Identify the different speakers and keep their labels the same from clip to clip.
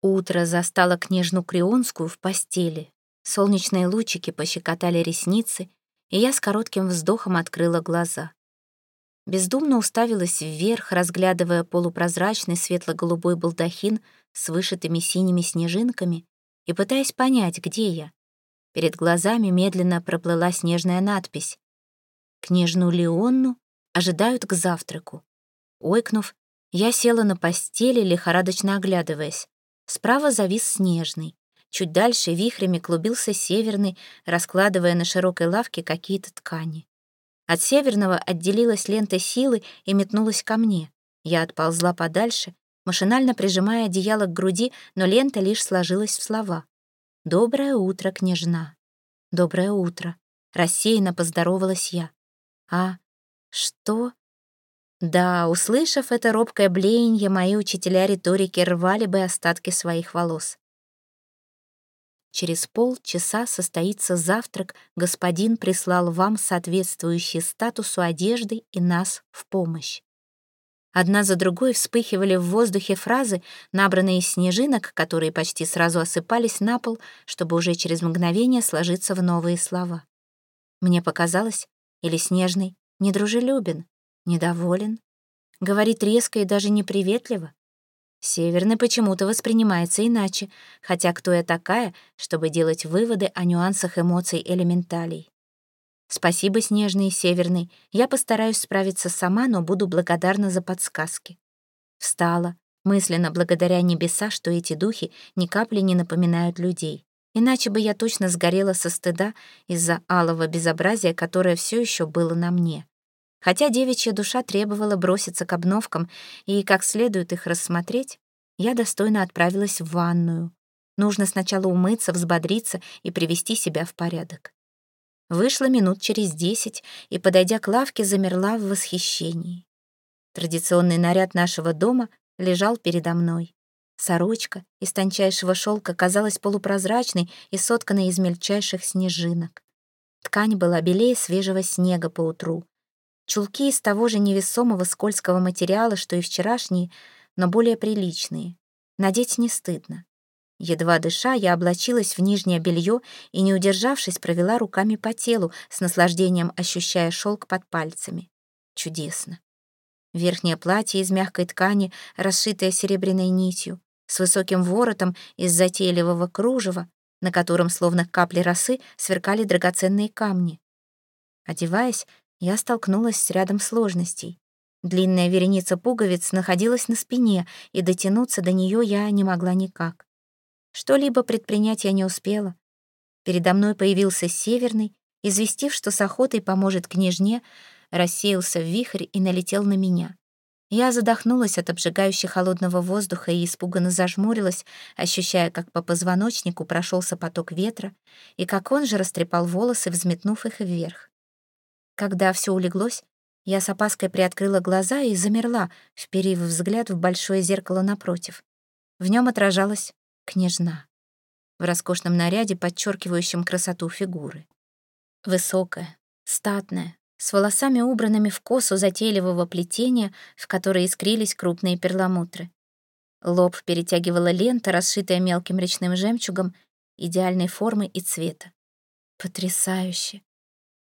Speaker 1: Утро застало княжну Крионскую в постели. Солнечные лучики пощекотали ресницы, и я с коротким вздохом открыла глаза. Бездумно уставилась вверх, разглядывая полупрозрачный светло-голубой балдахин с вышитыми синими снежинками и пытаясь понять, где я. Перед глазами медленно проплыла снежная надпись. «Княжну Леонну ожидают к завтраку». Ойкнув, я села на постели, лихорадочно оглядываясь. Справа завис снежный. Чуть дальше вихрями клубился северный, раскладывая на широкой лавке какие-то ткани. От северного отделилась лента силы и метнулась ко мне. Я отползла подальше, машинально прижимая одеяло к груди, но лента лишь сложилась в слова. «Доброе утро, княжна». «Доброе утро», — рассеянно поздоровалась я. «А что?» Да, услышав это робкое блеяние, мои учителя риторики рвали бы остатки своих волос. Через полчаса состоится завтрак, господин прислал вам соответствующие статусу одежды и нас в помощь. Одна за другой вспыхивали в воздухе фразы, набранные из снежинок, которые почти сразу осыпались на пол, чтобы уже через мгновение сложиться в новые слова. Мне показалось, или Снежный недружелюбен, Недоволен? Говорит резко и даже неприветливо? Северный почему-то воспринимается иначе, хотя кто я такая, чтобы делать выводы о нюансах эмоций элементалей. Спасибо, Снежный и Северный, я постараюсь справиться сама, но буду благодарна за подсказки. Встала, мысленно благодаря небеса, что эти духи ни капли не напоминают людей. Иначе бы я точно сгорела со стыда из-за алого безобразия, которое все еще было на мне. Хотя девичья душа требовала броситься к обновкам и как следует их рассмотреть, я достойно отправилась в ванную. Нужно сначала умыться, взбодриться и привести себя в порядок. Вышла минут через десять и, подойдя к лавке, замерла в восхищении. Традиционный наряд нашего дома лежал передо мной. Сорочка из тончайшего шелка казалась полупрозрачной и сотканной из мельчайших снежинок. Ткань была белее свежего снега по утру, Чулки из того же невесомого скользкого материала, что и вчерашние, но более приличные. Надеть не стыдно. Едва дыша, я облачилась в нижнее белье и, не удержавшись, провела руками по телу, с наслаждением ощущая шелк под пальцами. Чудесно. Верхнее платье из мягкой ткани, расшитое серебряной нитью, с высоким воротом из затейливого кружева, на котором, словно капли росы, сверкали драгоценные камни. Одеваясь, я столкнулась с рядом сложностей. Длинная вереница пуговиц находилась на спине, и дотянуться до нее я не могла никак. Что-либо предпринять я не успела. Передо мной появился Северный, известив, что с охотой поможет княжне, рассеялся в вихрь и налетел на меня. Я задохнулась от обжигающего холодного воздуха и испуганно зажмурилась, ощущая, как по позвоночнику прошелся поток ветра и как он же растрепал волосы, взметнув их вверх. Когда все улеглось, я с опаской приоткрыла глаза и замерла, вперив взгляд в большое зеркало напротив. В нем отражалась княжна в роскошном наряде, подчеркивающем красоту фигуры. Высокая, статная, с волосами убранными в косу затейливого плетения, в которой искрились крупные перламутры. Лоб перетягивала лента, расшитая мелким речным жемчугом, идеальной формы и цвета. Потрясающе!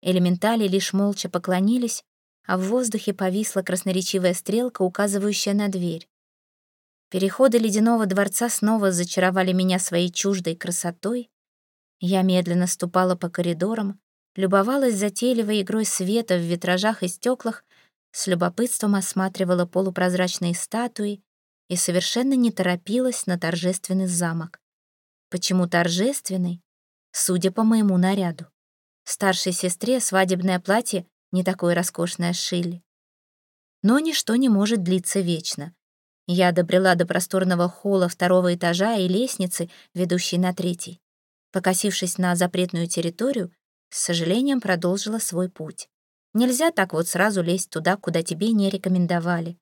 Speaker 1: Элементали лишь молча поклонились, а в воздухе повисла красноречивая стрелка, указывающая на дверь. Переходы ледяного дворца снова зачаровали меня своей чуждой красотой. Я медленно ступала по коридорам, любовалась затейливой игрой света в витражах и стеклах, с любопытством осматривала полупрозрачные статуи и совершенно не торопилась на торжественный замок. Почему торжественный? Судя по моему наряду. Старшей сестре свадебное платье не такое роскошное сшили. Но ничто не может длиться вечно. Я добрела до просторного холла второго этажа и лестницы, ведущей на третий. Покосившись на запретную территорию, с сожалением продолжила свой путь. Нельзя так вот сразу лезть туда, куда тебе не рекомендовали.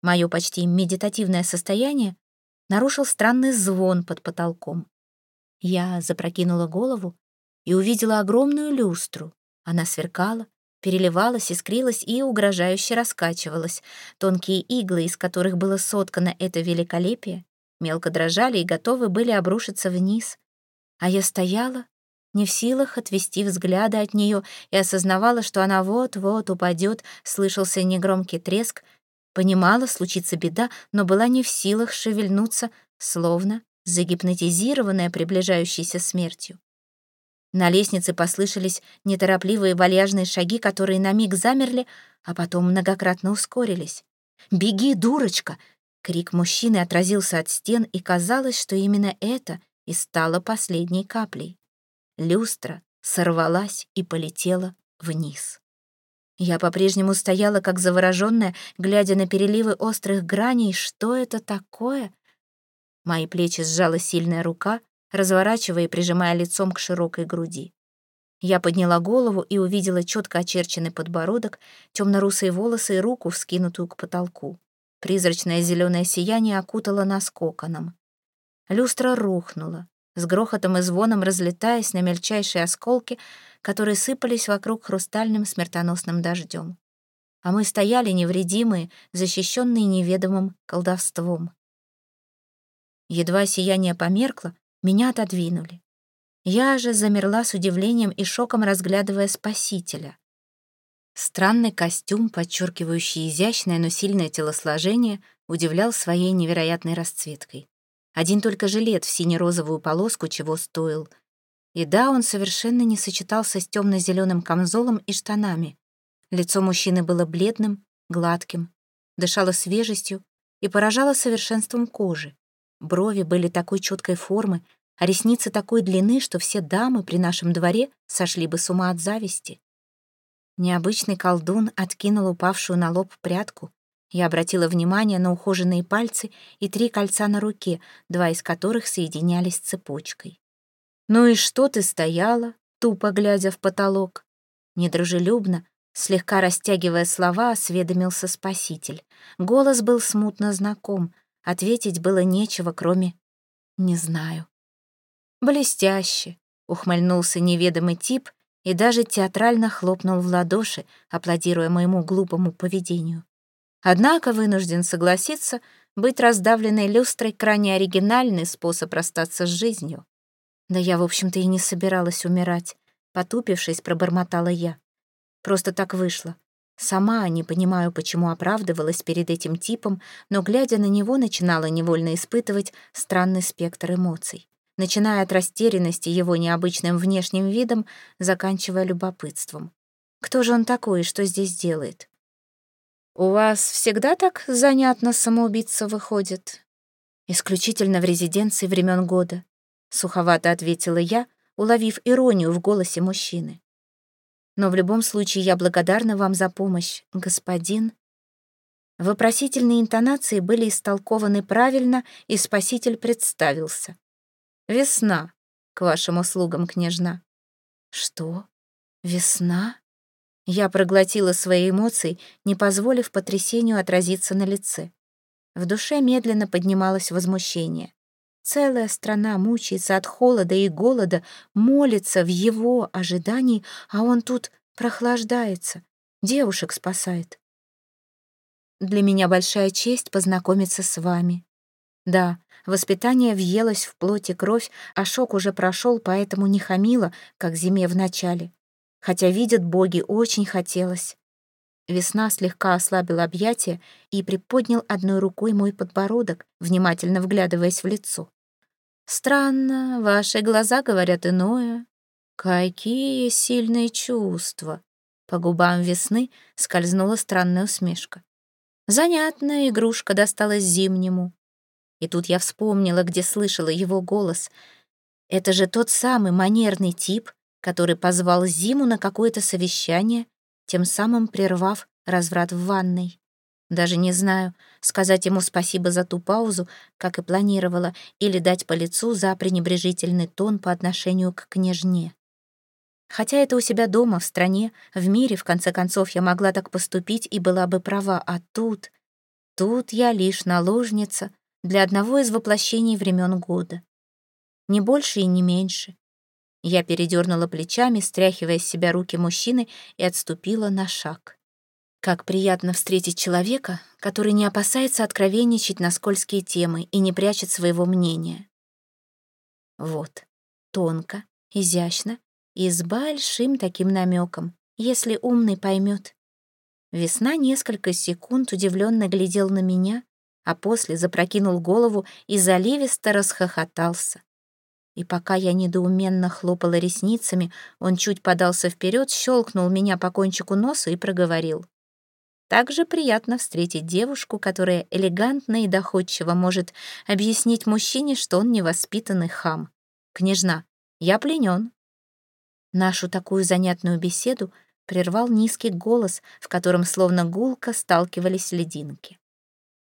Speaker 1: Мое почти медитативное состояние нарушил странный звон под потолком. Я запрокинула голову и увидела огромную люстру. Она сверкала, переливалась, искрилась и угрожающе раскачивалась. Тонкие иглы, из которых было соткано это великолепие, мелко дрожали и готовы были обрушиться вниз. А я стояла, не в силах отвести взгляда от нее и осознавала, что она вот-вот упадет, слышался негромкий треск, понимала, случится беда, но была не в силах шевельнуться, словно загипнотизированная приближающейся смертью. На лестнице послышались неторопливые вальяжные шаги, которые на миг замерли, а потом многократно ускорились. «Беги, дурочка!» Крик мужчины отразился от стен, и казалось, что именно это и стало последней каплей. Люстра сорвалась и полетела вниз. Я по-прежнему стояла, как завороженная, глядя на переливы острых граней. Что это такое? Мои плечи сжала сильная рука, разворачивая и прижимая лицом к широкой груди. Я подняла голову и увидела четко очерченный подбородок, темно-русые волосы и руку, вскинутую к потолку. Призрачное зеленое сияние окутало нас коконом. Люстра рухнула, с грохотом и звоном разлетаясь на мельчайшие осколки, которые сыпались вокруг хрустальным смертоносным дождем. А мы стояли невредимые, защищенные неведомым колдовством. Едва сияние померкло, меня отодвинули. Я же замерла с удивлением и шоком, разглядывая спасителя. Странный костюм, подчеркивающий изящное, но сильное телосложение, удивлял своей невероятной расцветкой. Один только жилет в сине-розовую полоску чего стоил. И да, он совершенно не сочетался с темно-зеленым камзолом и штанами. Лицо мужчины было бледным, гладким, дышало свежестью и поражало совершенством кожи. Брови были такой четкой формы, а ресницы такой длины, что все дамы при нашем дворе сошли бы с ума от зависти. Необычный колдун откинул упавшую на лоб прядку. Я обратила внимание на ухоженные пальцы и три кольца на руке, два из которых соединялись цепочкой. «Ну и что ты стояла, тупо глядя в потолок?» Недружелюбно, слегка растягивая слова, осведомился спаситель. Голос был смутно знаком, ответить было нечего, кроме «не знаю». «Блестяще!» — ухмыльнулся неведомый тип и даже театрально хлопнул в ладоши, аплодируя моему глупому поведению. Однако вынужден согласиться, быть раздавленной люстрой — крайне оригинальный способ расстаться с жизнью. Да я, в общем-то, и не собиралась умирать. Потупившись, пробормотала я. Просто так вышло. Сама не понимаю, почему оправдывалась перед этим типом, но, глядя на него, начинала невольно испытывать странный спектр эмоций начиная от растерянности его необычным внешним видом, заканчивая любопытством. Кто же он такой и что здесь делает? «У вас всегда так занятно самоубийца выходит?» «Исключительно в резиденции времен года», — суховато ответила я, уловив иронию в голосе мужчины. «Но в любом случае я благодарна вам за помощь, господин». Вопросительные интонации были истолкованы правильно, и спаситель представился. Весна, к вашим услугам, княжна». «Что? Весна?» Я проглотила свои эмоции, не позволив потрясению отразиться на лице. В душе медленно поднималось возмущение. Целая страна мучается от холода и голода, молится в его ожидании, а он тут прохлаждается, девушек спасает. Для меня большая честь познакомиться с вами. Да, воспитание въелось в плоть и кровь, а шок уже прошел, поэтому не хамило, как зиме в начале. Хотя, видят боги, очень хотелось. Весна слегка ослабила объятия и приподнял одной рукой мой подбородок, внимательно вглядываясь в лицо. «Странно, ваши глаза говорят иное. Какие сильные чувства!» По губам весны скользнула странная усмешка. Занятная игрушка досталась зимнему. И тут я вспомнила, где слышала его голос. Это же тот самый манерный тип, который позвал Зиму на какое-то совещание, тем самым прервав разврат в ванной. Даже не знаю, сказать ему спасибо за ту паузу, как и планировала, или дать по лицу за пренебрежительный тон по отношению к княжне. Хотя это у себя дома, в стране, в мире, в конце концов, я могла так поступить и была бы права, а тут... Тут я лишь наложница, для одного из воплощений времен года. Не больше и не меньше. Я передернула плечами, стряхивая с себя руки мужчины, и отступила на шаг. Как приятно встретить человека, который не опасается откровенничать на скользкие темы и не прячет своего мнения. Вот, тонко, изящно и с большим таким намеком, если умный поймет. Весна несколько секунд удивленно глядел на меня, а после запрокинул голову и заливисто расхохотался. И пока я недоуменно хлопала ресницами, он чуть подался вперед, щелкнул меня по кончику носа и проговорил. Также приятно встретить девушку, которая элегантно и доходчиво может объяснить мужчине, что он невоспитанный хам. «Княжна, я пленен». Нашу такую занятную беседу прервал низкий голос, в котором словно гулко сталкивались лединки.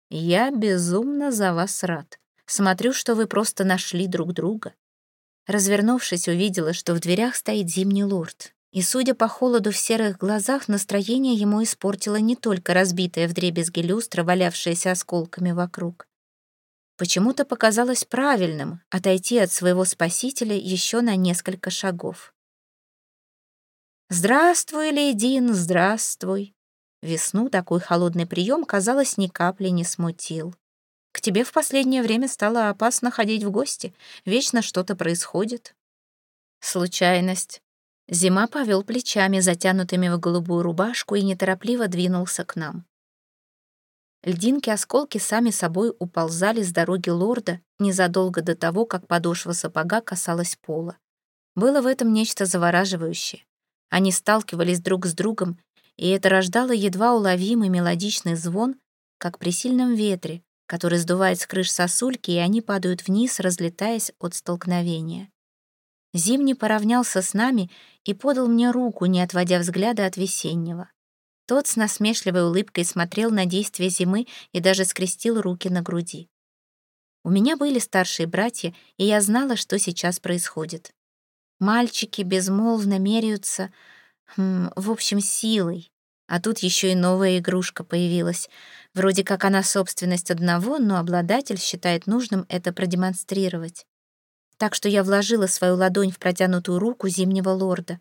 Speaker 1: «Я безумно за вас рад. Смотрю, что вы просто нашли друг друга». Развернувшись, увидела, что в дверях стоит зимний лорд. И, судя по холоду в серых глазах, настроение ему испортило не только разбитая вдребезги люстра, валявшаяся осколками вокруг. Почему-то показалось правильным отойти от своего спасителя еще на несколько шагов. «Здравствуй, Лейдин, здравствуй!» Весну такой холодный прием, казалось, ни капли не смутил. «К тебе в последнее время стало опасно ходить в гости. Вечно что-то происходит». «Случайность». Зима повел плечами, затянутыми в голубую рубашку, и неторопливо двинулся к нам. Льдинки-осколки сами собой уползали с дороги лорда незадолго до того, как подошва сапога касалась пола. Было в этом нечто завораживающее. Они сталкивались друг с другом, и это рождало едва уловимый мелодичный звон, как при сильном ветре, который сдувает с крыш сосульки, и они падают вниз, разлетаясь от столкновения. Зимний поравнялся с нами и подал мне руку, не отводя взгляда от весеннего. Тот с насмешливой улыбкой смотрел на действия зимы и даже скрестил руки на груди. У меня были старшие братья, и я знала, что сейчас происходит. Мальчики безмолвно меряются, хм, в общем, силой. А тут еще и новая игрушка появилась. Вроде как она собственность одного, но обладатель считает нужным это продемонстрировать. Так что я вложила свою ладонь в протянутую руку зимнего лорда.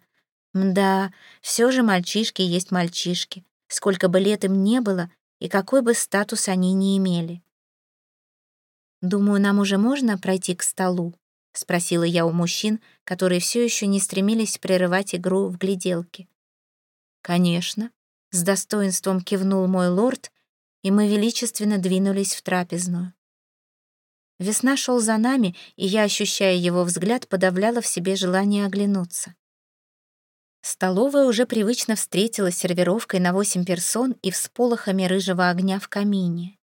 Speaker 1: Мда, все же мальчишки есть мальчишки. Сколько бы лет им не было, и какой бы статус они ни имели. Думаю, нам уже можно пройти к столу. — спросила я у мужчин, которые все еще не стремились прерывать игру в гляделки. «Конечно», — с достоинством кивнул мой лорд, и мы величественно двинулись в трапезную. Весна шел за нами, и я, ощущая его взгляд, подавляла в себе желание оглянуться. Столовая уже привычно встретила сервировкой на восемь персон и всполохами рыжего огня в камине.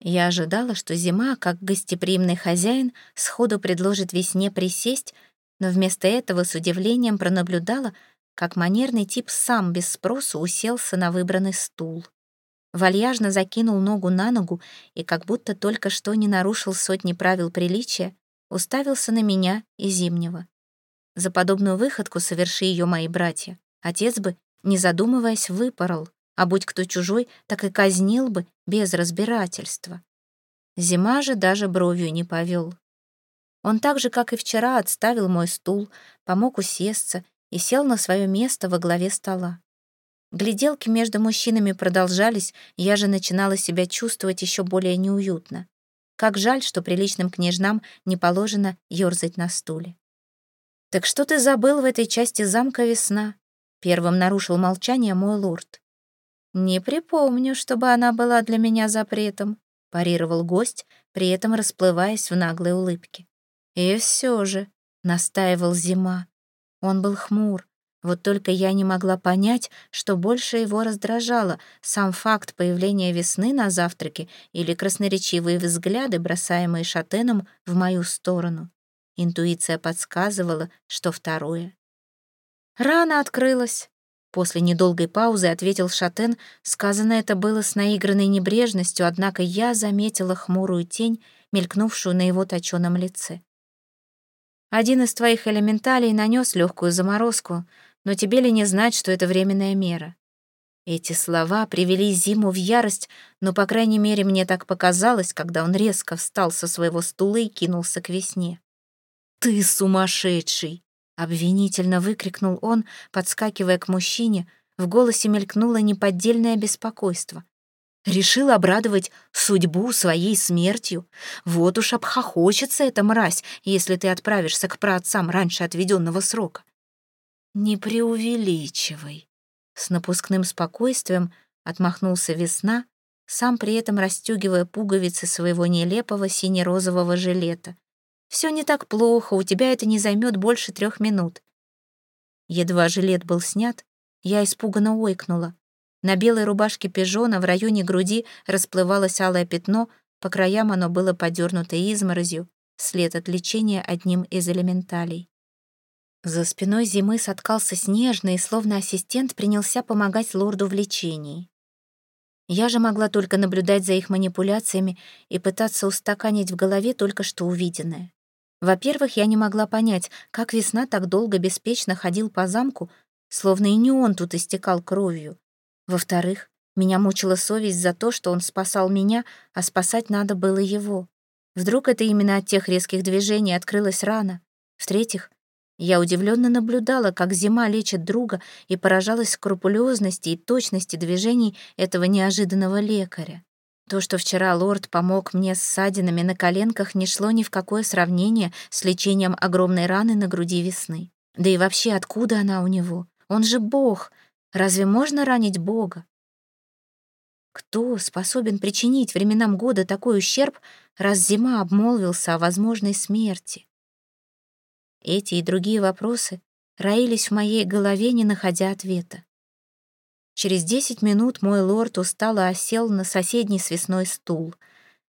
Speaker 1: Я ожидала, что зима, как гостеприимный хозяин, сходу предложит весне присесть, но вместо этого с удивлением пронаблюдала, как манерный тип сам без спросу уселся на выбранный стул. Вальяжно закинул ногу на ногу и, как будто только что не нарушил сотни правил приличия, уставился на меня и Зимнего. За подобную выходку соверши ее мои братья. Отец бы, не задумываясь, выпорол а будь кто чужой, так и казнил бы без разбирательства. Зима же даже бровью не повел. Он так же, как и вчера, отставил мой стул, помог усесться и сел на свое место во главе стола. Гляделки между мужчинами продолжались, я же начинала себя чувствовать еще более неуютно. Как жаль, что приличным княжнам не положено ёрзать на стуле. «Так что ты забыл в этой части замка весна?» Первым нарушил молчание мой лорд. «Не припомню, чтобы она была для меня запретом», — парировал гость, при этом расплываясь в наглой улыбке. «И все же», — настаивал Зима. Он был хмур, вот только я не могла понять, что больше его раздражало, сам факт появления весны на завтраке или красноречивые взгляды, бросаемые шатеном в мою сторону. Интуиция подсказывала, что второе. Рана открылась, После недолгой паузы ответил Шатен. Сказано это было с наигранной небрежностью, однако я заметила хмурую тень, мелькнувшую на его точёном лице. «Один из твоих элементалей нанес легкую заморозку, но тебе ли не знать, что это временная мера?» Эти слова привели Зиму в ярость, но, по крайней мере, мне так показалось, когда он резко встал со своего стула и кинулся к весне. «Ты сумасшедший!» Обвинительно выкрикнул он, подскакивая к мужчине. В голосе мелькнуло неподдельное беспокойство. Решил обрадовать судьбу своей смертью. Вот уж обхохочется эта мразь, если ты отправишься к праотцам раньше отведенного срока. Не преувеличивай. С напускным спокойствием отмахнулся весна, сам при этом расстегивая пуговицы своего нелепого сине-розового жилета. Все не так плохо, у тебя это не займет больше трех минут. Едва жилет был снят, я испуганно ойкнула. На белой рубашке пижона в районе груди расплывалось алое пятно, по краям оно было подернуто изморозью, след от лечения одним из элементалей. За спиной зимы соткался снежный, словно ассистент принялся помогать лорду в лечении. Я же могла только наблюдать за их манипуляциями и пытаться устаканить в голове только что увиденное. Во-первых, я не могла понять, как весна так долго беспечно ходил по замку, словно и не он тут истекал кровью. Во-вторых, меня мучила совесть за то, что он спасал меня, а спасать надо было его. Вдруг это именно от тех резких движений открылась рана. В-третьих, я удивленно наблюдала, как зима лечит друга и поражалась скрупулезности и точности движений этого неожиданного лекаря. То, что вчера лорд помог мне с ссадинами на коленках, не шло ни в какое сравнение с лечением огромной раны на груди весны. Да и вообще, откуда она у него? Он же бог, Разве можно ранить Бога? Кто способен причинить временам года такой ущерб, раз зима обмолвился о возможной смерти? Эти и другие вопросы роились в моей голове, не находя ответа. Через десять минут мой лорд устало осел на соседний свесной стул.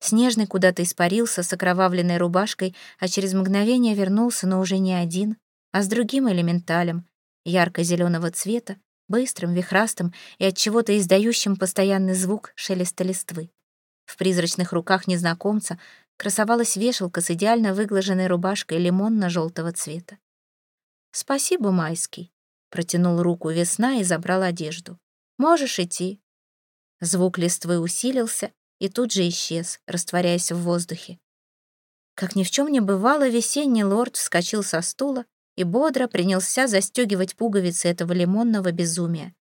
Speaker 1: Снежный куда-то испарился с окровавленной рубашкой, а через мгновение вернулся, но уже не один, а с другим элементалем, ярко-зеленого цвета, быстрым, вихрастым и от чего-то издающим постоянный звук шелеста листвы. В призрачных руках незнакомца красовалась вешалка с идеально выглаженной рубашкой лимонно-желтого цвета. «Спасибо, Майский», — протянул руку весна и забрал одежду. «Можешь идти». Звук листвы усилился и тут же исчез, растворяясь в воздухе. Как ни в чем не бывало, весенний лорд вскочил со стула и бодро принялся застегивать пуговицы этого лимонного безумия.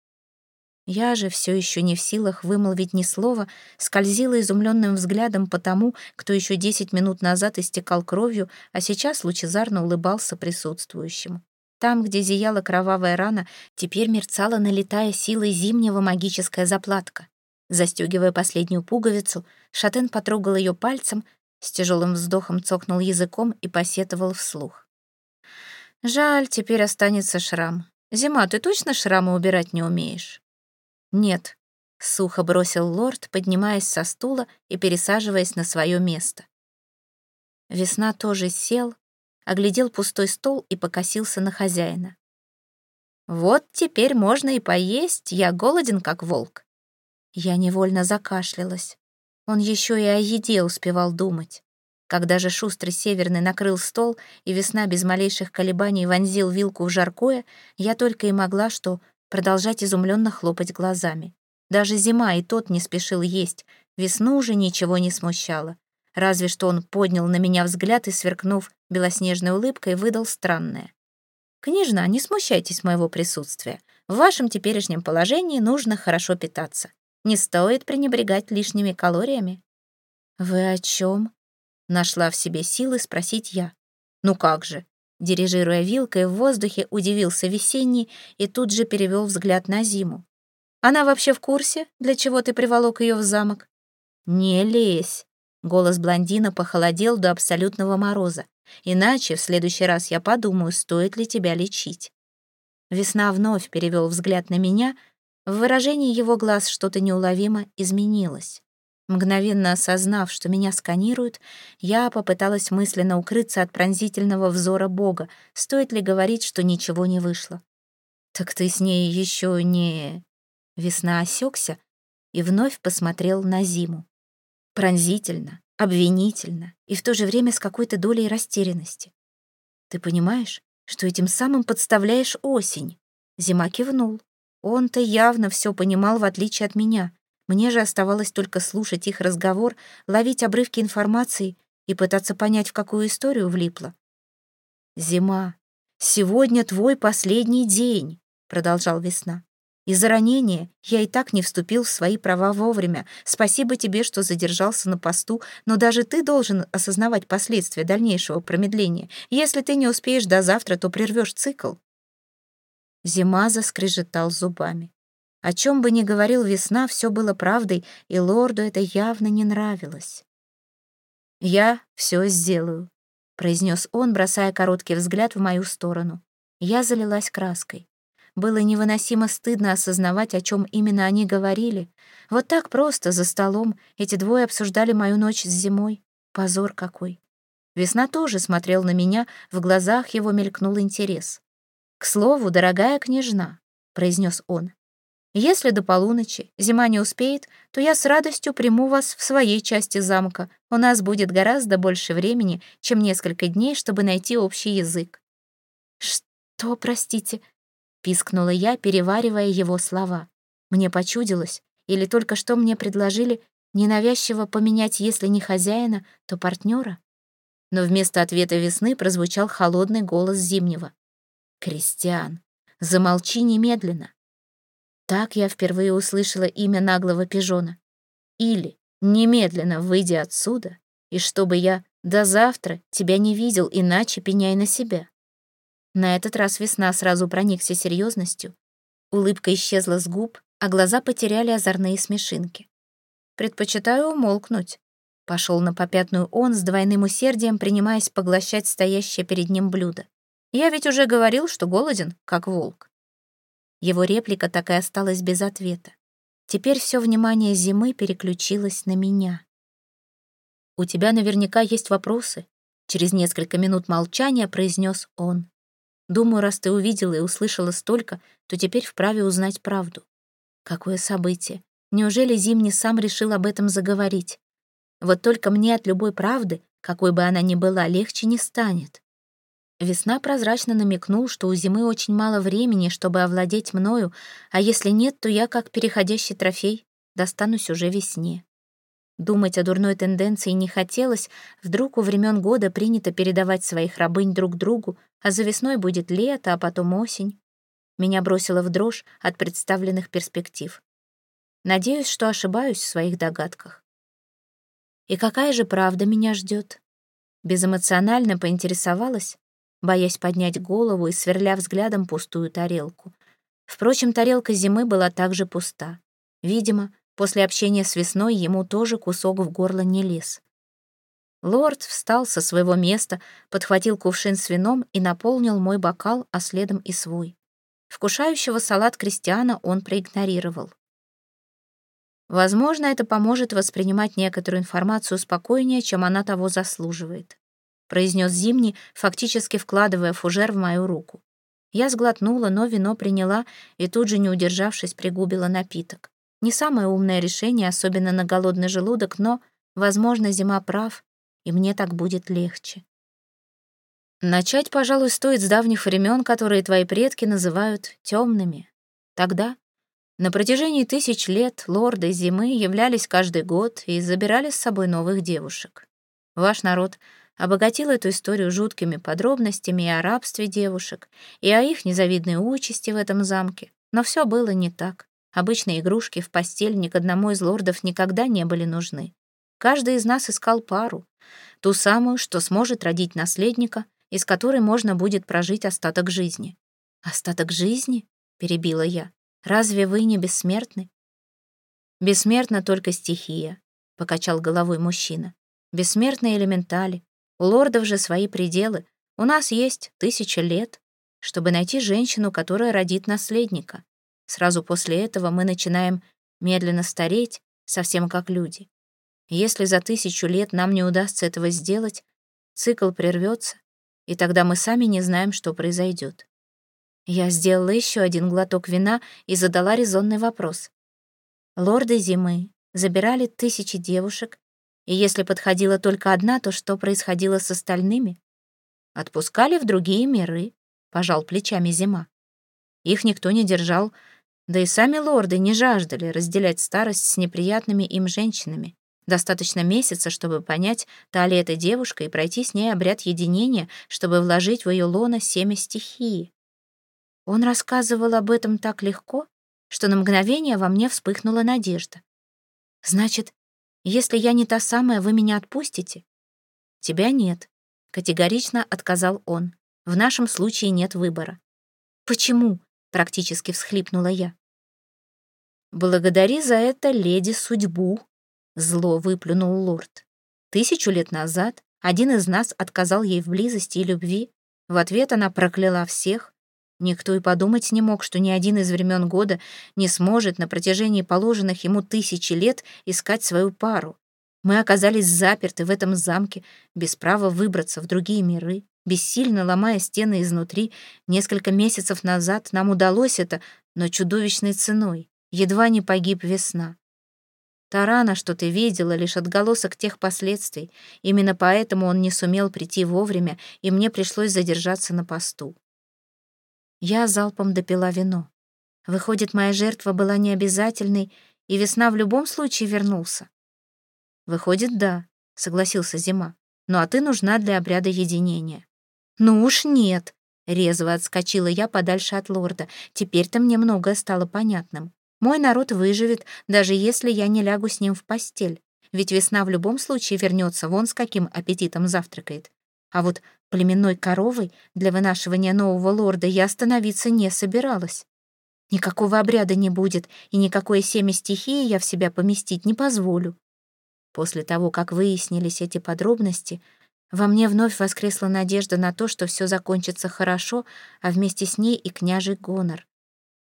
Speaker 1: Я же все еще не в силах вымолвить ни слова, скользила изумленным взглядом по тому, кто еще десять минут назад истекал кровью, а сейчас лучезарно улыбался присутствующему. Там, где зияла кровавая рана, теперь мерцала, налетая силой зимнего магическая заплатка. Застегивая последнюю пуговицу, Шатен потрогал ее пальцем, с тяжелым вздохом цокнул языком и посетовал вслух. Жаль, теперь останется шрам. Зима, ты точно шрамы убирать не умеешь? Нет, сухо бросил лорд, поднимаясь со стула и пересаживаясь на свое место. Весна тоже сел, оглядел пустой стол и покосился на хозяина. «Вот теперь можно и поесть, я голоден, как волк». Я невольно закашлялась. Он еще и о еде успевал думать. Когда же шустрый северный накрыл стол, и весна без малейших колебаний вонзил вилку в жаркое, я только и могла что продолжать изумленно хлопать глазами. Даже зима и тот не спешил есть, весну уже ничего не смущало. Разве что он поднял на меня взгляд и, сверкнув белоснежной улыбкой, выдал странное. «Княжна, не смущайтесь моего присутствия. В вашем теперешнем положении нужно хорошо питаться. Не стоит пренебрегать лишними калориями». «Вы о чем? Нашла в себе силы спросить я. «Ну как же?» Дирижируя вилкой в воздухе, удивился весенний и тут же перевел взгляд на зиму. «Она вообще в курсе, для чего ты приволок ее в замок?» «Не лезь!» Голос блондина похолодел до абсолютного мороза. «Иначе в следующий раз я подумаю, стоит ли тебя лечить». Весна вновь перевел взгляд на меня. В выражении его глаз что-то неуловимо изменилось. Мгновенно осознав, что меня сканируют, я попыталась мысленно укрыться от пронзительного взора Бога. Стоит ли говорить, что ничего не вышло? «Так ты с ней еще не...» Весна осекся и вновь посмотрел на зиму. Пронзительно, обвинительно и в то же время с какой-то долей растерянности. «Ты понимаешь, что этим самым подставляешь осень?» Зима кивнул. Он-то явно все понимал, в отличие от меня — мне же оставалось только слушать их разговор, ловить обрывки информации и пытаться понять, в какую историю влипла. «Зима, сегодня твой последний день», — продолжал Весна. Из-за ранения я и так не вступил в свои права вовремя. Спасибо тебе, что задержался на посту, но даже ты должен осознавать последствия дальнейшего промедления. Если ты не успеешь до завтра, то прервешь цикл». Зима заскрежетал зубами. О чем бы ни говорил весна, все было правдой, и лорду это явно не нравилось. «Я все сделаю», — произнес он, бросая короткий взгляд в мою сторону. Я залилась краской. Было невыносимо стыдно осознавать, о чем именно они говорили. Вот так просто, за столом, эти двое обсуждали мою ночь с зимой. Позор какой. Весна тоже смотрел на меня, в глазах его мелькнул интерес. «К слову, дорогая княжна», — произнес он, «если до полуночи зима не успеет, то я с радостью приму вас в своей части замка. У нас будет гораздо больше времени, чем несколько дней, чтобы найти общий язык». «Что, простите?» Пискнула я, переваривая его слова. Мне почудилось, или только что мне предложили ненавязчиво поменять, если не хозяина, то партнера. Но вместо ответа весны прозвучал холодный голос Зимнего. «Кристиан, замолчи немедленно». Так я впервые услышала имя наглого пижона. Или «Немедленно выйди отсюда, и чтобы я до завтра тебя не видел, иначе пеняй на себя». На этот раз весна сразу проникся серьезностью. Улыбка исчезла с губ, а глаза потеряли озорные смешинки. «Предпочитаю умолкнуть», — пошел на попятную он с двойным усердием, принимаясь поглощать стоящее перед ним блюдо. «Я ведь уже говорил, что голоден, как волк». Его реплика так и осталась без ответа. Теперь все внимание зимы переключилось на меня. «У тебя наверняка есть вопросы», — через несколько минут молчания произнес он. Думаю, раз ты увидела и услышала столько, то теперь вправе узнать правду. Какое событие. Неужели Зимний сам решил об этом заговорить? Вот только мне от любой правды, какой бы она ни была, легче не станет. Весна прозрачно намекнул, что у зимы очень мало времени, чтобы овладеть мною, а если нет, то я, как переходящий трофей, достанусь уже весне. Думать о дурной тенденции не хотелось, вдруг у времен года принято передавать своих рабынь друг другу, а за весной будет лето, а потом осень. Меня бросило в дрожь от представленных перспектив. Надеюсь, что ошибаюсь в своих догадках. И какая же правда меня ждет? Безэмоционально поинтересовалась, боясь поднять голову и сверля взглядом пустую тарелку. Впрочем, тарелка зимы была также пуста. Видимо, После общения с весной ему тоже кусок в горло не лез. Лорд встал со своего места, подхватил кувшин с вином и наполнил мой бокал, а следом и свой. Вкушающего салат крестьяна он проигнорировал. Возможно, это поможет воспринимать некоторую информацию спокойнее, чем она того заслуживает, произнес Зимний, фактически вкладывая фужер в мою руку. Я сглотнула, но вино приняла и тут же, не удержавшись, пригубила напиток. Не самое умное решение, особенно на голодный желудок, но, возможно, зима прав, и мне так будет легче. Начать, пожалуй, стоит с давних времен, которые твои предки называют темными. Тогда, на протяжении тысяч лет, лорды зимы являлись каждый год и забирали с собой новых девушек. Ваш народ обогатил эту историю жуткими подробностями и о рабстве девушек, и о их незавидной участи в этом замке, но все было не так. Обычные игрушки в постель ни к одному из лордов никогда не были нужны. Каждый из нас искал пару, ту самую, что сможет родить наследника, из которой можно будет прожить остаток жизни. «Остаток жизни?» — перебила я. «Разве вы не бессмертны?» «Бессмертна только стихия», — покачал головой мужчина. «Бессмертные элементали. У лордов же свои пределы. У нас есть тысяча лет, чтобы найти женщину, которая родит наследника. Сразу после этого мы начинаем медленно стареть, совсем как люди. Если за тысячу лет нам не удастся этого сделать, цикл прервется, и тогда мы сами не знаем, что произойдет. Я сделала еще один глоток вина и задала резонный вопрос. Лорды зимы забирали тысячи девушек, и если подходила только одна, то что происходило с остальными? Отпускали в другие миры, пожал плечами зима. Их никто не держал, да и сами лорды не жаждали разделять старость с неприятными им женщинами. Достаточно месяца, чтобы понять, та ли эта девушка, и пройти с ней обряд единения, чтобы вложить в ее лоно семя стихии. Он рассказывал об этом так легко, что на мгновение во мне вспыхнула надежда. «Значит, если я не та самая, вы меня отпустите?» «Тебя нет», — категорично отказал он. «В нашем случае нет выбора». «Почему?» — практически всхлипнула я. «Благодари за это леди судьбу», — зло выплюнул лорд. «Тысячу лет назад один из нас отказал ей в близости и любви. В ответ она прокляла всех. Никто и подумать не мог, что ни один из времен года не сможет на протяжении положенных ему тысячи лет искать свою пару. Мы оказались заперты в этом замке, без права выбраться в другие миры, бессильно ломая стены изнутри. Несколько месяцев назад нам удалось это, но чудовищной ценой. Едва не погиб весна. Та рана, что ты видела, лишь отголосок тех последствий. Именно поэтому он не сумел прийти вовремя, и мне пришлось задержаться на посту. Я залпом допила вино. Выходит, моя жертва была необязательной, и весна в любом случае вернулся. Выходит, да, согласился Зима. Ну а ты нужна для обряда единения. Ну уж нет, резво отскочила я подальше от лорда. Теперь-то мне многое стало понятным. Мой народ выживет, даже если я не лягу с ним в постель. Ведь весна в любом случае вернется, вон с каким аппетитом завтракает. А вот племенной коровой для вынашивания нового лорда я становиться не собиралась. Никакого обряда не будет, и никакое семя стихии я в себя поместить не позволю. После того, как выяснились эти подробности, во мне вновь воскресла надежда на то, что все закончится хорошо, а вместе с ней и княжий гонор.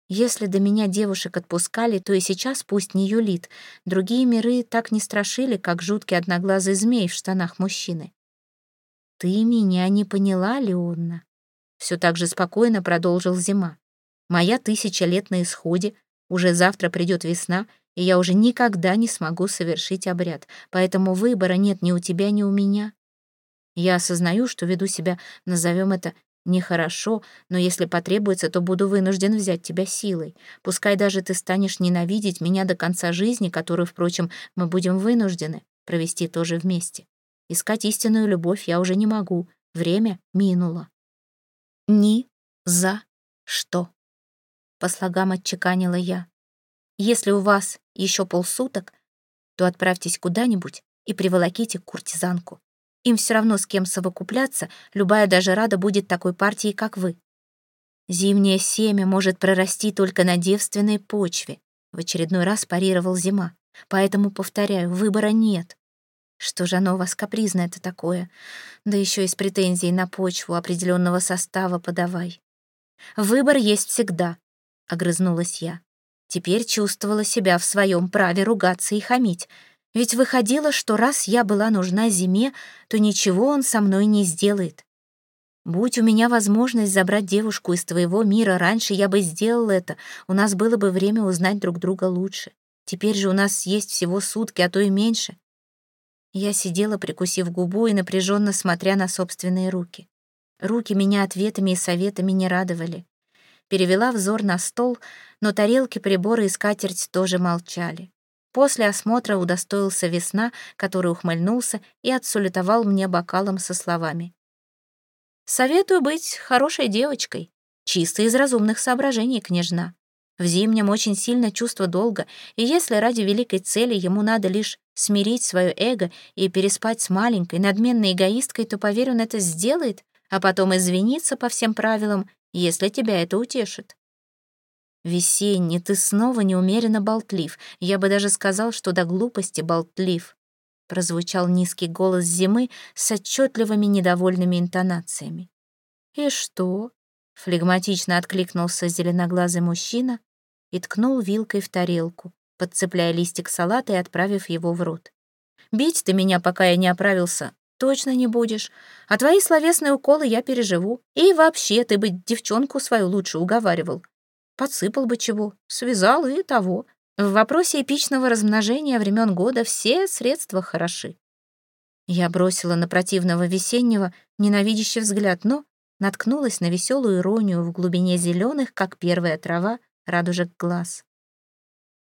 Speaker 1: Если до меня девушек отпускали, то и сейчас пусть не юлит. Другие миры так не страшили, как жуткий одноглазый змей в штанах мужчины. «Ты меня не поняла, Леонна?» Все так же спокойно продолжил Зима. «Моя тысяча лет на исходе, уже завтра придет весна, и я уже никогда не смогу совершить обряд, поэтому выбора нет ни у тебя, ни у меня. Я осознаю, что веду себя, назовем это, Нехорошо, но если потребуется, то буду вынужден взять тебя силой. Пускай даже ты станешь ненавидеть меня до конца жизни, которую, впрочем, мы будем вынуждены провести тоже вместе. Искать истинную любовь я уже не могу. Время минуло. Ни за что. По слогам отчеканила я. Если у вас еще полсуток, то отправьтесь куда-нибудь и приволоките куртизанку. Им все равно с кем совокупляться, любая даже рада будет такой партии, как вы. Зимнее семя может прорасти только на девственной почве, в очередной раз парировал зима. Поэтому, повторяю, выбора нет. Что же оно у вас капризное-то такое? Да еще и с претензией на почву определенного состава подавай. Выбор есть всегда, огрызнулась я. Теперь чувствовала себя в своем праве ругаться и хамить. Ведь выходило, что раз я была нужна зиме, то ничего он со мной не сделает. Будь у меня возможность забрать девушку из твоего мира раньше, я бы сделал это. У нас было бы время узнать друг друга лучше. Теперь же у нас есть всего сутки, а то и меньше. Я сидела, прикусив губу и напряженно смотря на собственные руки. Руки меня ответами и советами не радовали. Перевела взор на стол, но тарелки, приборы и скатерть тоже молчали. После осмотра удостоился весна, который ухмыльнулся и отсулетовал мне бокалом со словами. «Советую быть хорошей девочкой, чисто из разумных соображений, княжна. В зимнем очень сильно чувство долга, и если ради великой цели ему надо лишь смирить свое эго и переспать с маленькой, надменной эгоисткой, то, поверь, он это сделает, а потом извиниться по всем правилам, если тебя это утешит. «Весенний, ты снова неумеренно болтлив. Я бы даже сказал, что до глупости болтлив», — прозвучал низкий голос зимы с отчетливыми недовольными интонациями. «И что?» — флегматично откликнулся зеленоглазый мужчина и ткнул вилкой в тарелку, подцепляя листик салата и отправив его в рот. «Бить ты меня, пока я не оправился, точно не будешь. А твои словесные уколы я переживу. И вообще, ты бы девчонку свою лучше уговаривал. Подсыпал бы чего, связал и того. В вопросе эпичного размножения времен года все средства хороши. Я бросила на противного весеннего ненавидящий взгляд, но наткнулась на веселую иронию в глубине зеленых, как первая трава, радужек глаз.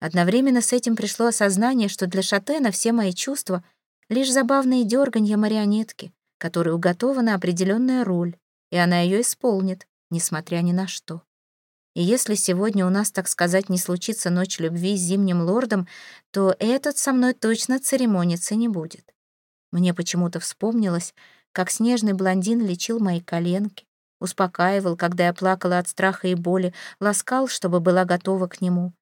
Speaker 1: Одновременно с этим пришло осознание, что для Шатена все мои чувства — лишь забавные дерганья марионетки, которой уготована определенная роль, и она ее исполнит, несмотря ни на что. И если сегодня у нас, так сказать, не случится ночь любви с зимним лордом, то этот со мной точно церемониться не будет. Мне почему-то вспомнилось, как снежный блондин лечил мои коленки, успокаивал, когда я плакала от страха и боли, ласкал, чтобы была готова к нему.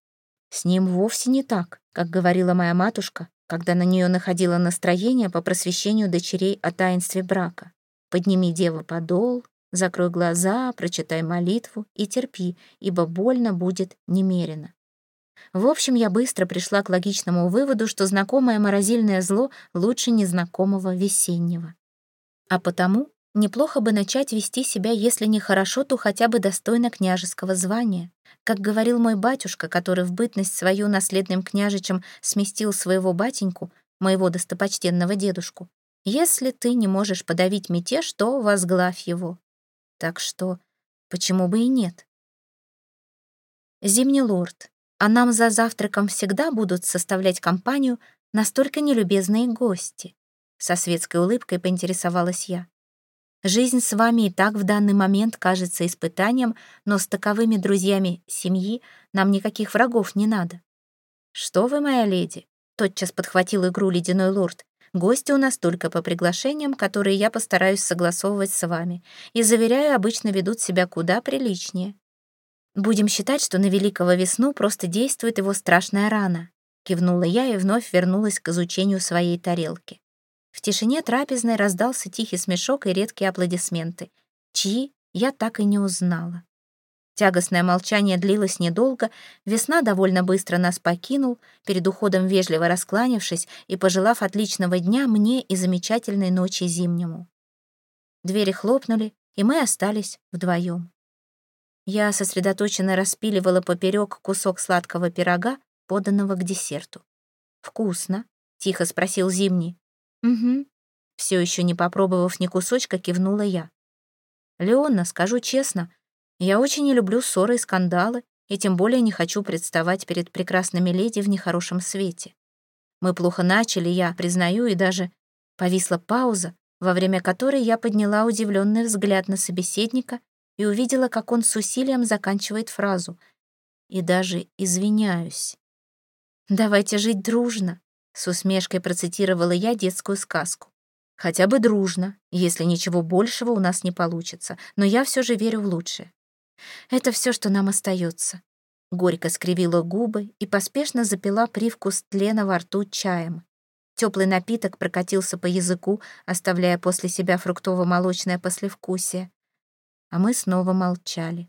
Speaker 1: С ним вовсе не так, как говорила моя матушка, когда на нее находило настроение по просвещению дочерей о таинстве брака. «Подними, дева, подол, закрой глаза, прочитай молитву и терпи, ибо больно будет немерено». В общем, я быстро пришла к логичному выводу, что знакомое морозильное зло лучше незнакомого весеннего. А потому неплохо бы начать вести себя, если не хорошо, то хотя бы достойно княжеского звания. Как говорил мой батюшка, который в бытность свою наследным княжичем сместил своего батеньку, моего достопочтенного дедушку, если ты не можешь подавить мятеж, то возглавь его. Так что почему бы и нет? Зимний лорд, а нам за завтраком всегда будут составлять компанию настолько нелюбезные гости. Со светской улыбкой поинтересовалась я. Жизнь с вами и так в данный момент кажется испытанием, но с таковыми друзьями семьи нам никаких врагов не надо. Что вы, моя леди? Тотчас подхватил игру ледяной лорд. Гости у нас только по приглашениям, которые я постараюсь согласовывать с вами. И, заверяю, обычно ведут себя куда приличнее. Будем считать, что на Великого Весну просто действует его страшная рана. Кивнула я и вновь вернулась к изучению своей тарелки. В тишине трапезной раздался тихий смешок и редкие аплодисменты, чьи я так и не узнала. Тягостное молчание длилось недолго, весна довольно быстро нас покинул, перед уходом вежливо раскланившись и пожелав отличного дня мне и замечательной ночи зимнему. Двери хлопнули, и мы остались вдвоем. Я сосредоточенно распиливала поперек кусок сладкого пирога, поданного к десерту. «Вкусно?» — тихо спросил Зимний. «Угу». Все еще не попробовав ни кусочка, кивнула я. «Леонна, скажу честно, я очень не люблю ссоры и скандалы, и тем более не хочу представать перед прекрасными леди в нехорошем свете. Мы плохо начали, я признаю, и даже повисла пауза, во время которой я подняла удивленный взгляд на собеседника и увидела, как он с усилием заканчивает фразу. И даже извиняюсь. «Давайте жить дружно», с усмешкой процитировала я детскую сказку. Хотя бы дружно, если ничего большего у нас не получится, но я все же верю в лучшее. Это все, что нам остается. Горько скривила губы и поспешно запила привкус тлена во рту чаем. Теплый напиток прокатился по языку, оставляя после себя фруктово-молочное послевкусие. А мы снова молчали.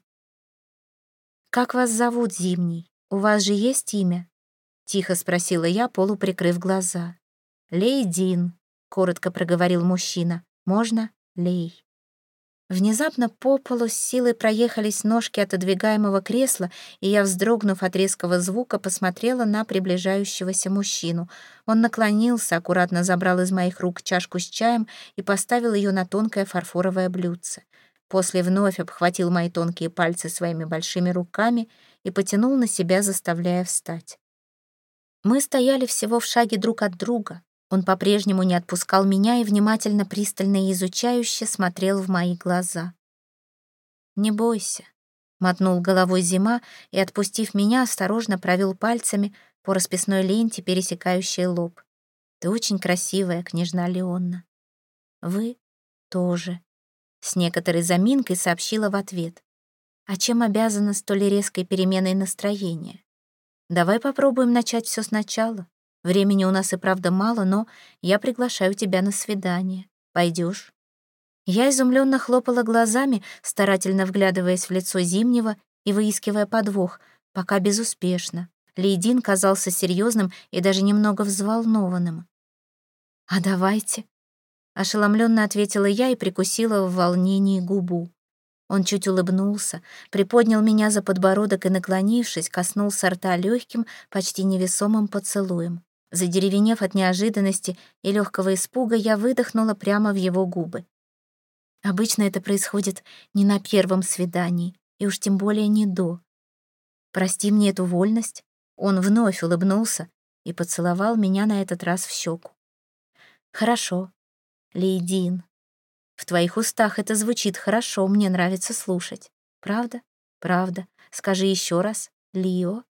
Speaker 1: «Как вас зовут, Зимний? У вас же есть имя?» — тихо спросила я, полуприкрыв глаза. «Лейдин», — коротко проговорил мужчина. «Можно? Лей». Внезапно по полу с силой проехались ножки отодвигаемого кресла, и я, вздрогнув от резкого звука, посмотрела на приближающегося мужчину. Он наклонился, аккуратно забрал из моих рук чашку с чаем и поставил ее на тонкое фарфоровое блюдце. После вновь обхватил мои тонкие пальцы своими большими руками и потянул на себя, заставляя встать. Мы стояли всего в шаге друг от друга. Он по-прежнему не отпускал меня и внимательно, пристально и изучающе смотрел в мои глаза. «Не бойся», — мотнул головой зима и, отпустив меня, осторожно провел пальцами по расписной ленте, пересекающей лоб. «Ты очень красивая, княжна Леонна». «Вы тоже», — с некоторой заминкой сообщила в ответ. «А чем обязана столь резкой переменой настроения?» Давай попробуем начать все сначала. Времени у нас и правда мало, но я приглашаю тебя на свидание. Пойдешь? Я изумленно хлопала глазами, старательно вглядываясь в лицо Зимнего и выискивая подвох, пока безуспешно. Лейдин казался серьезным и даже немного взволнованным. «А давайте», — ошеломленно ответила я и прикусила в волнении губу. Он чуть улыбнулся, приподнял меня за подбородок и, наклонившись, коснулся рта легким, почти невесомым поцелуем. Задеревенев от неожиданности и легкого испуга, я выдохнула прямо в его губы. Обычно это происходит не на первом свидании, и уж тем более не до. Прости мне эту вольность. Он вновь улыбнулся и поцеловал меня на этот раз в щеку. Хорошо, Лейдин, в твоих устах это звучит хорошо, мне нравится слушать. Правда? Правда. Скажи еще раз. Лио.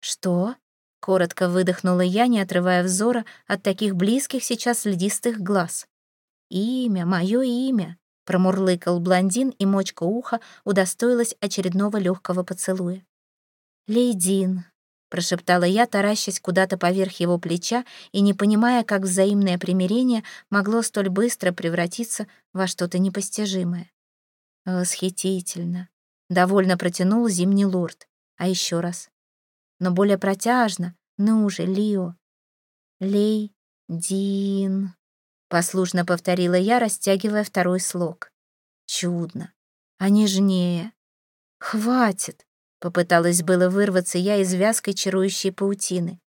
Speaker 1: Что? Коротко выдохнула я, не отрывая взора от таких близких сейчас льдистых глаз. «Имя, мое имя», — промурлыкал блондин, и мочка уха удостоилась очередного легкого поцелуя. «Лейдин», — прошептала я, таращась куда-то поверх его плеча и не понимая, как взаимное примирение могло столь быстро превратиться во что-то непостижимое. «Восхитительно», — довольно протянул зимний лорд. «А еще раз но более протяжно. Ну же, Лио. Лей, Дин. Послушно повторила я, растягивая второй слог. Чудно. А нежнее. Хватит. Попыталась было вырваться я из вязкой чарующей паутины.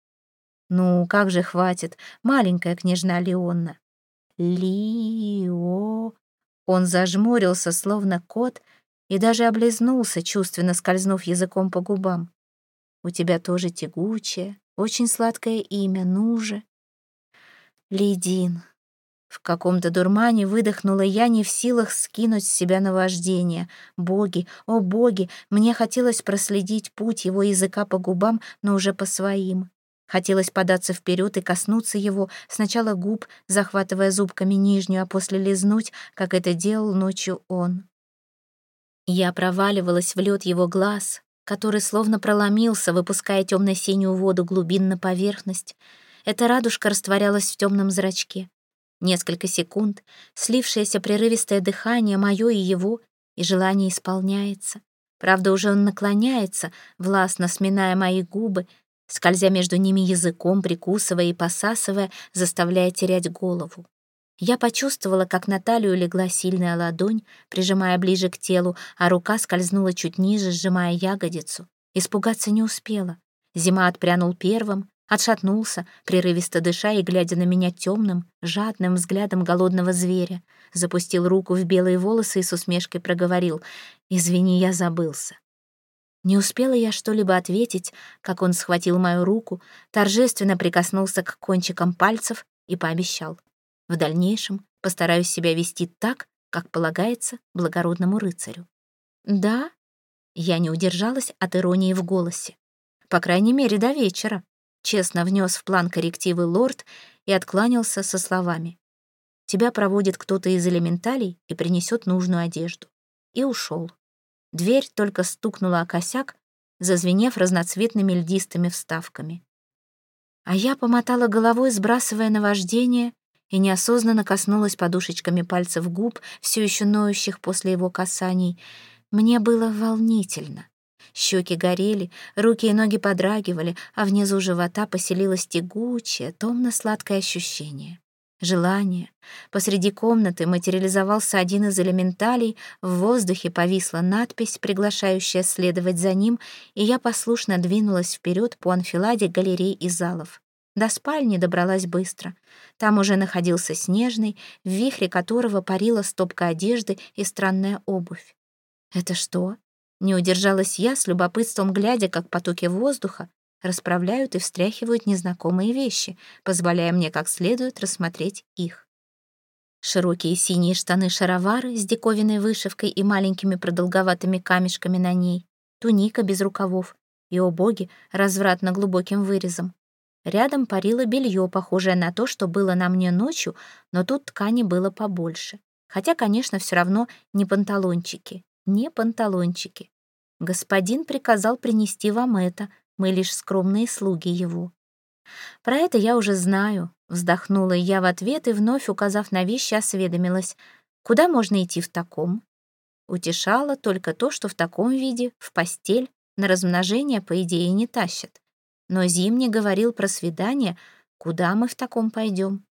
Speaker 1: Ну, как же хватит, маленькая княжна Леонна. Лио. Он зажмурился, словно кот, и даже облизнулся, чувственно скользнув языком по губам. У тебя тоже тягучее, очень сладкое имя, ну же. Лидин. В каком-то дурмане выдохнула я, не в силах скинуть с себя наваждение. Боги, о боги, мне хотелось проследить путь его языка по губам, но уже по своим. Хотелось податься вперед и коснуться его, сначала губ, захватывая зубками нижнюю, а после лизнуть, как это делал ночью он. Я проваливалась в лед его глаз, который словно проломился, выпуская темно-синюю воду глубин на поверхность. Эта радужка растворялась в темном зрачке. Несколько секунд, слившееся прерывистое дыхание мое и его, и желание исполняется. Правда, уже он наклоняется, властно сминая мои губы, скользя между ними языком, прикусывая и посасывая, заставляя терять голову. Я почувствовала, как на талию легла сильная ладонь, прижимая ближе к телу, а рука скользнула чуть ниже, сжимая ягодицу. Испугаться не успела. Зима отпрянул первым, отшатнулся, прерывисто дыша и глядя на меня темным, жадным взглядом голодного зверя. Запустил руку в белые волосы и с усмешкой проговорил «Извини, я забылся». Не успела я что-либо ответить, как он схватил мою руку, торжественно прикоснулся к кончикам пальцев и пообещал в дальнейшем постараюсь себя вести так, как полагается благородному рыцарю. Да, я не удержалась от иронии в голосе. По крайней мере, до вечера. Честно внес в план коррективы лорд и откланялся со словами. Тебя проводит кто-то из элементалей и принесет нужную одежду. И ушел. Дверь только стукнула о косяк, зазвенев разноцветными льдистыми вставками. А я помотала головой, сбрасывая наваждение, и неосознанно коснулась подушечками пальцев губ, все еще ноющих после его касаний. Мне было волнительно. Щеки горели, руки и ноги подрагивали, а внизу живота поселилось тягучее, томно-сладкое ощущение. Желание. Посреди комнаты материализовался один из элементалей, в воздухе повисла надпись, приглашающая следовать за ним, и я послушно двинулась вперед по анфиладе галерей и залов. До спальни добралась быстро. Там уже находился снежный, в вихре которого парила стопка одежды и странная обувь. «Это что?» Не удержалась я с любопытством, глядя, как потоки воздуха расправляют и встряхивают незнакомые вещи, позволяя мне как следует рассмотреть их. Широкие синие штаны-шаровары с диковинной вышивкой и маленькими продолговатыми камешками на ней, туника без рукавов и, о боги, развратно глубоким вырезом, Рядом парило белье, похожее на то, что было на мне ночью, но тут ткани было побольше. Хотя, конечно, все равно не панталончики. Не панталончики. Господин приказал принести вам это, мы лишь скромные слуги его. Про это я уже знаю, вздохнула я в ответ и, вновь указав на вещи, осведомилась. Куда можно идти в таком? Утешало только то, что в таком виде, в постель, на размножение, по идее, не тащат. Но Зимний говорил про свидание. Куда мы в таком пойдем?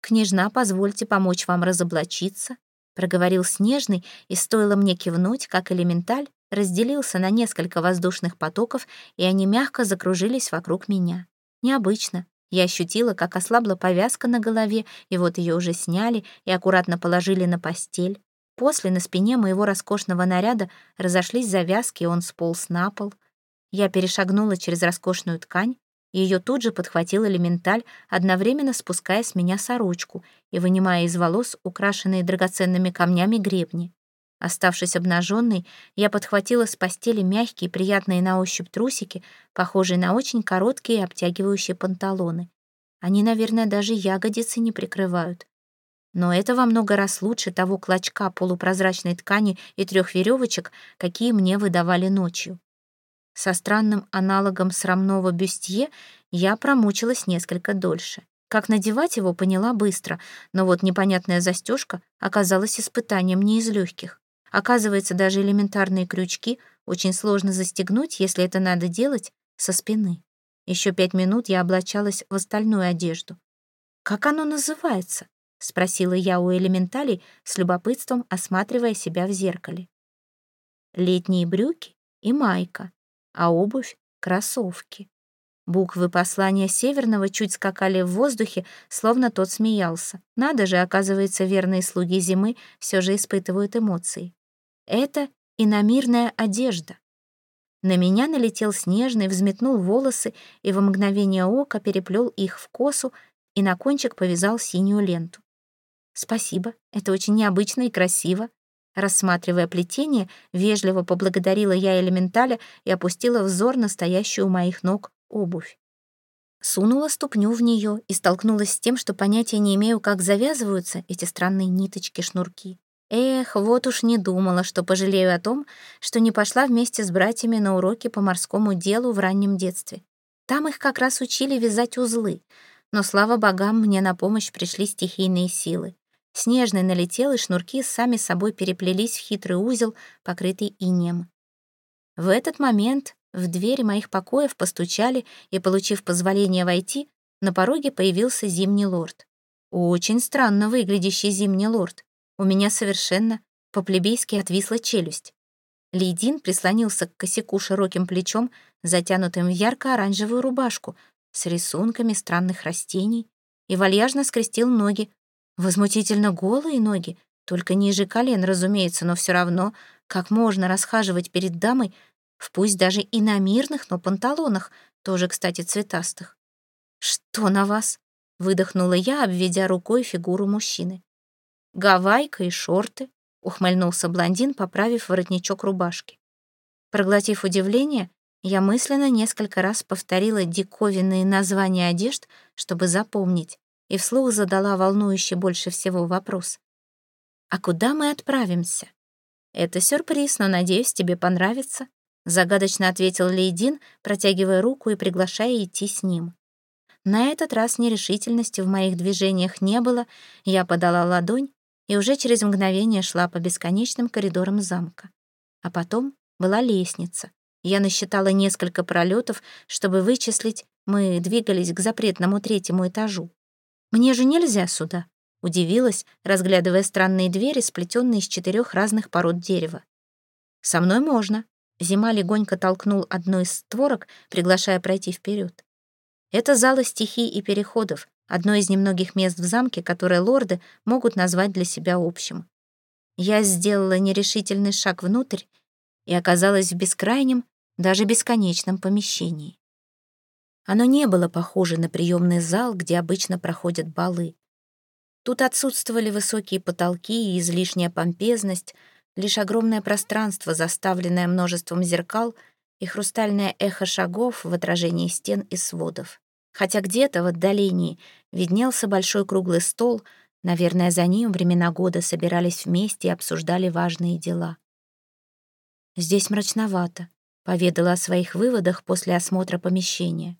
Speaker 1: «Княжна, позвольте помочь вам разоблачиться», — проговорил Снежный, и стоило мне кивнуть, как элементаль разделился на несколько воздушных потоков, и они мягко закружились вокруг меня. Необычно. Я ощутила, как ослабла повязка на голове, и вот ее уже сняли и аккуратно положили на постель. После на спине моего роскошного наряда разошлись завязки, и он сполз на пол. Я перешагнула через роскошную ткань, и ее тут же подхватил элементаль, одновременно спуская с меня сорочку и вынимая из волос украшенные драгоценными камнями гребни. Оставшись обнаженной, я подхватила с постели мягкие, приятные на ощупь трусики, похожие на очень короткие обтягивающие панталоны. Они, наверное, даже ягодицы не прикрывают. Но это во много раз лучше того клочка полупрозрачной ткани и трех веревочек, какие мне выдавали ночью. Со странным аналогом срамного бюстье я промучилась несколько дольше. Как надевать его, поняла быстро, но вот непонятная застежка оказалась испытанием не из легких. Оказывается, даже элементарные крючки очень сложно застегнуть, если это надо делать со спины. Еще пять минут я облачалась в остальную одежду. «Как оно называется?» — спросила я у элементалей с любопытством, осматривая себя в зеркале. «Летние брюки и майка, а обувь — кроссовки». Буквы послания Северного чуть скакали в воздухе, словно тот смеялся. Надо же, оказывается, верные слуги зимы все же испытывают эмоции. Это иномирная одежда. На меня налетел снежный, взметнул волосы и во мгновение ока переплел их в косу и на кончик повязал синюю ленту. «Спасибо, это очень необычно и красиво». Рассматривая плетение, вежливо поблагодарила я элементаля и опустила взор на стоящую у моих ног обувь. Сунула ступню в нее и столкнулась с тем, что понятия не имею, как завязываются эти странные ниточки-шнурки. Эх, вот уж не думала, что пожалею о том, что не пошла вместе с братьями на уроки по морскому делу в раннем детстве. Там их как раз учили вязать узлы, но, слава богам, мне на помощь пришли стихийные силы. Снежный налетел, и шнурки сами собой переплелись в хитрый узел, покрытый инеем. В этот момент в двери моих покоев постучали, и, получив позволение войти, на пороге появился зимний лорд. Очень странно выглядящий зимний лорд. У меня совершенно по-плебейски отвисла челюсть. Лейдин прислонился к косяку широким плечом, затянутым в ярко-оранжевую рубашку, с рисунками странных растений, и вальяжно скрестил ноги. Возмутительно голые ноги, только ниже колен, разумеется, но все равно, как можно расхаживать перед дамой в пусть даже и на мирных, но панталонах, тоже, кстати, цветастых. «Что на вас?» — выдохнула я, обведя рукой фигуру мужчины. «Гавайка и шорты», — ухмыльнулся блондин, поправив воротничок рубашки. Проглотив удивление, я мысленно несколько раз повторила диковинные названия одежд, чтобы запомнить, и вслух задала волнующий больше всего вопрос. «А куда мы отправимся?» «Это сюрприз, но, надеюсь, тебе понравится», — загадочно ответил Лейдин, протягивая руку и приглашая идти с ним. На этот раз нерешительности в моих движениях не было, я подала ладонь, и уже через мгновение шла по бесконечным коридорам замка. А потом была лестница. Я насчитала несколько пролетов, чтобы вычислить, мы двигались к запретному третьему этажу. «Мне же нельзя сюда», — удивилась, разглядывая странные двери, сплетенные из четырех разных пород дерева. «Со мной можно», — Зима легонько толкнул одну из створок, приглашая пройти вперед. «Это залы стихий и переходов, одно из немногих мест в замке, которое лорды могут назвать для себя общим. Я сделала нерешительный шаг внутрь и оказалась в бескрайнем, даже бесконечном помещении. Оно не было похоже на приемный зал, где обычно проходят балы. Тут отсутствовали высокие потолки и излишняя помпезность, лишь огромное пространство, заставленное множеством зеркал и хрустальное эхо шагов в отражении стен и сводов хотя где-то в отдалении виднелся большой круглый стол, наверное, за ним времена года собирались вместе и обсуждали важные дела. «Здесь мрачновато», — поведала о своих выводах после осмотра помещения.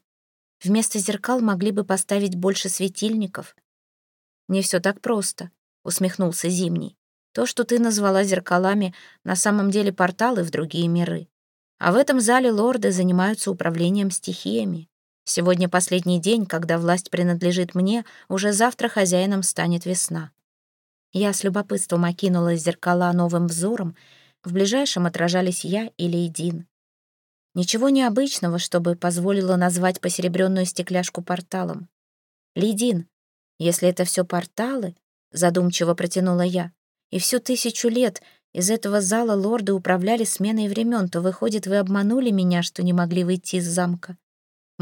Speaker 1: «Вместо зеркал могли бы поставить больше светильников». «Не все так просто», — усмехнулся Зимний. «То, что ты назвала зеркалами, на самом деле порталы в другие миры. А в этом зале лорды занимаются управлением стихиями. Сегодня последний день, когда власть принадлежит мне, уже завтра хозяином станет весна. Я с любопытством окинула зеркала новым взором, в ближайшем отражались я и Лейдин. Ничего необычного, чтобы позволило назвать посеребренную стекляшку порталом. «Лейдин, если это все порталы», — задумчиво протянула я, «и всю тысячу лет из этого зала лорды управляли сменой времен, то, выходит, вы обманули меня, что не могли выйти из замка.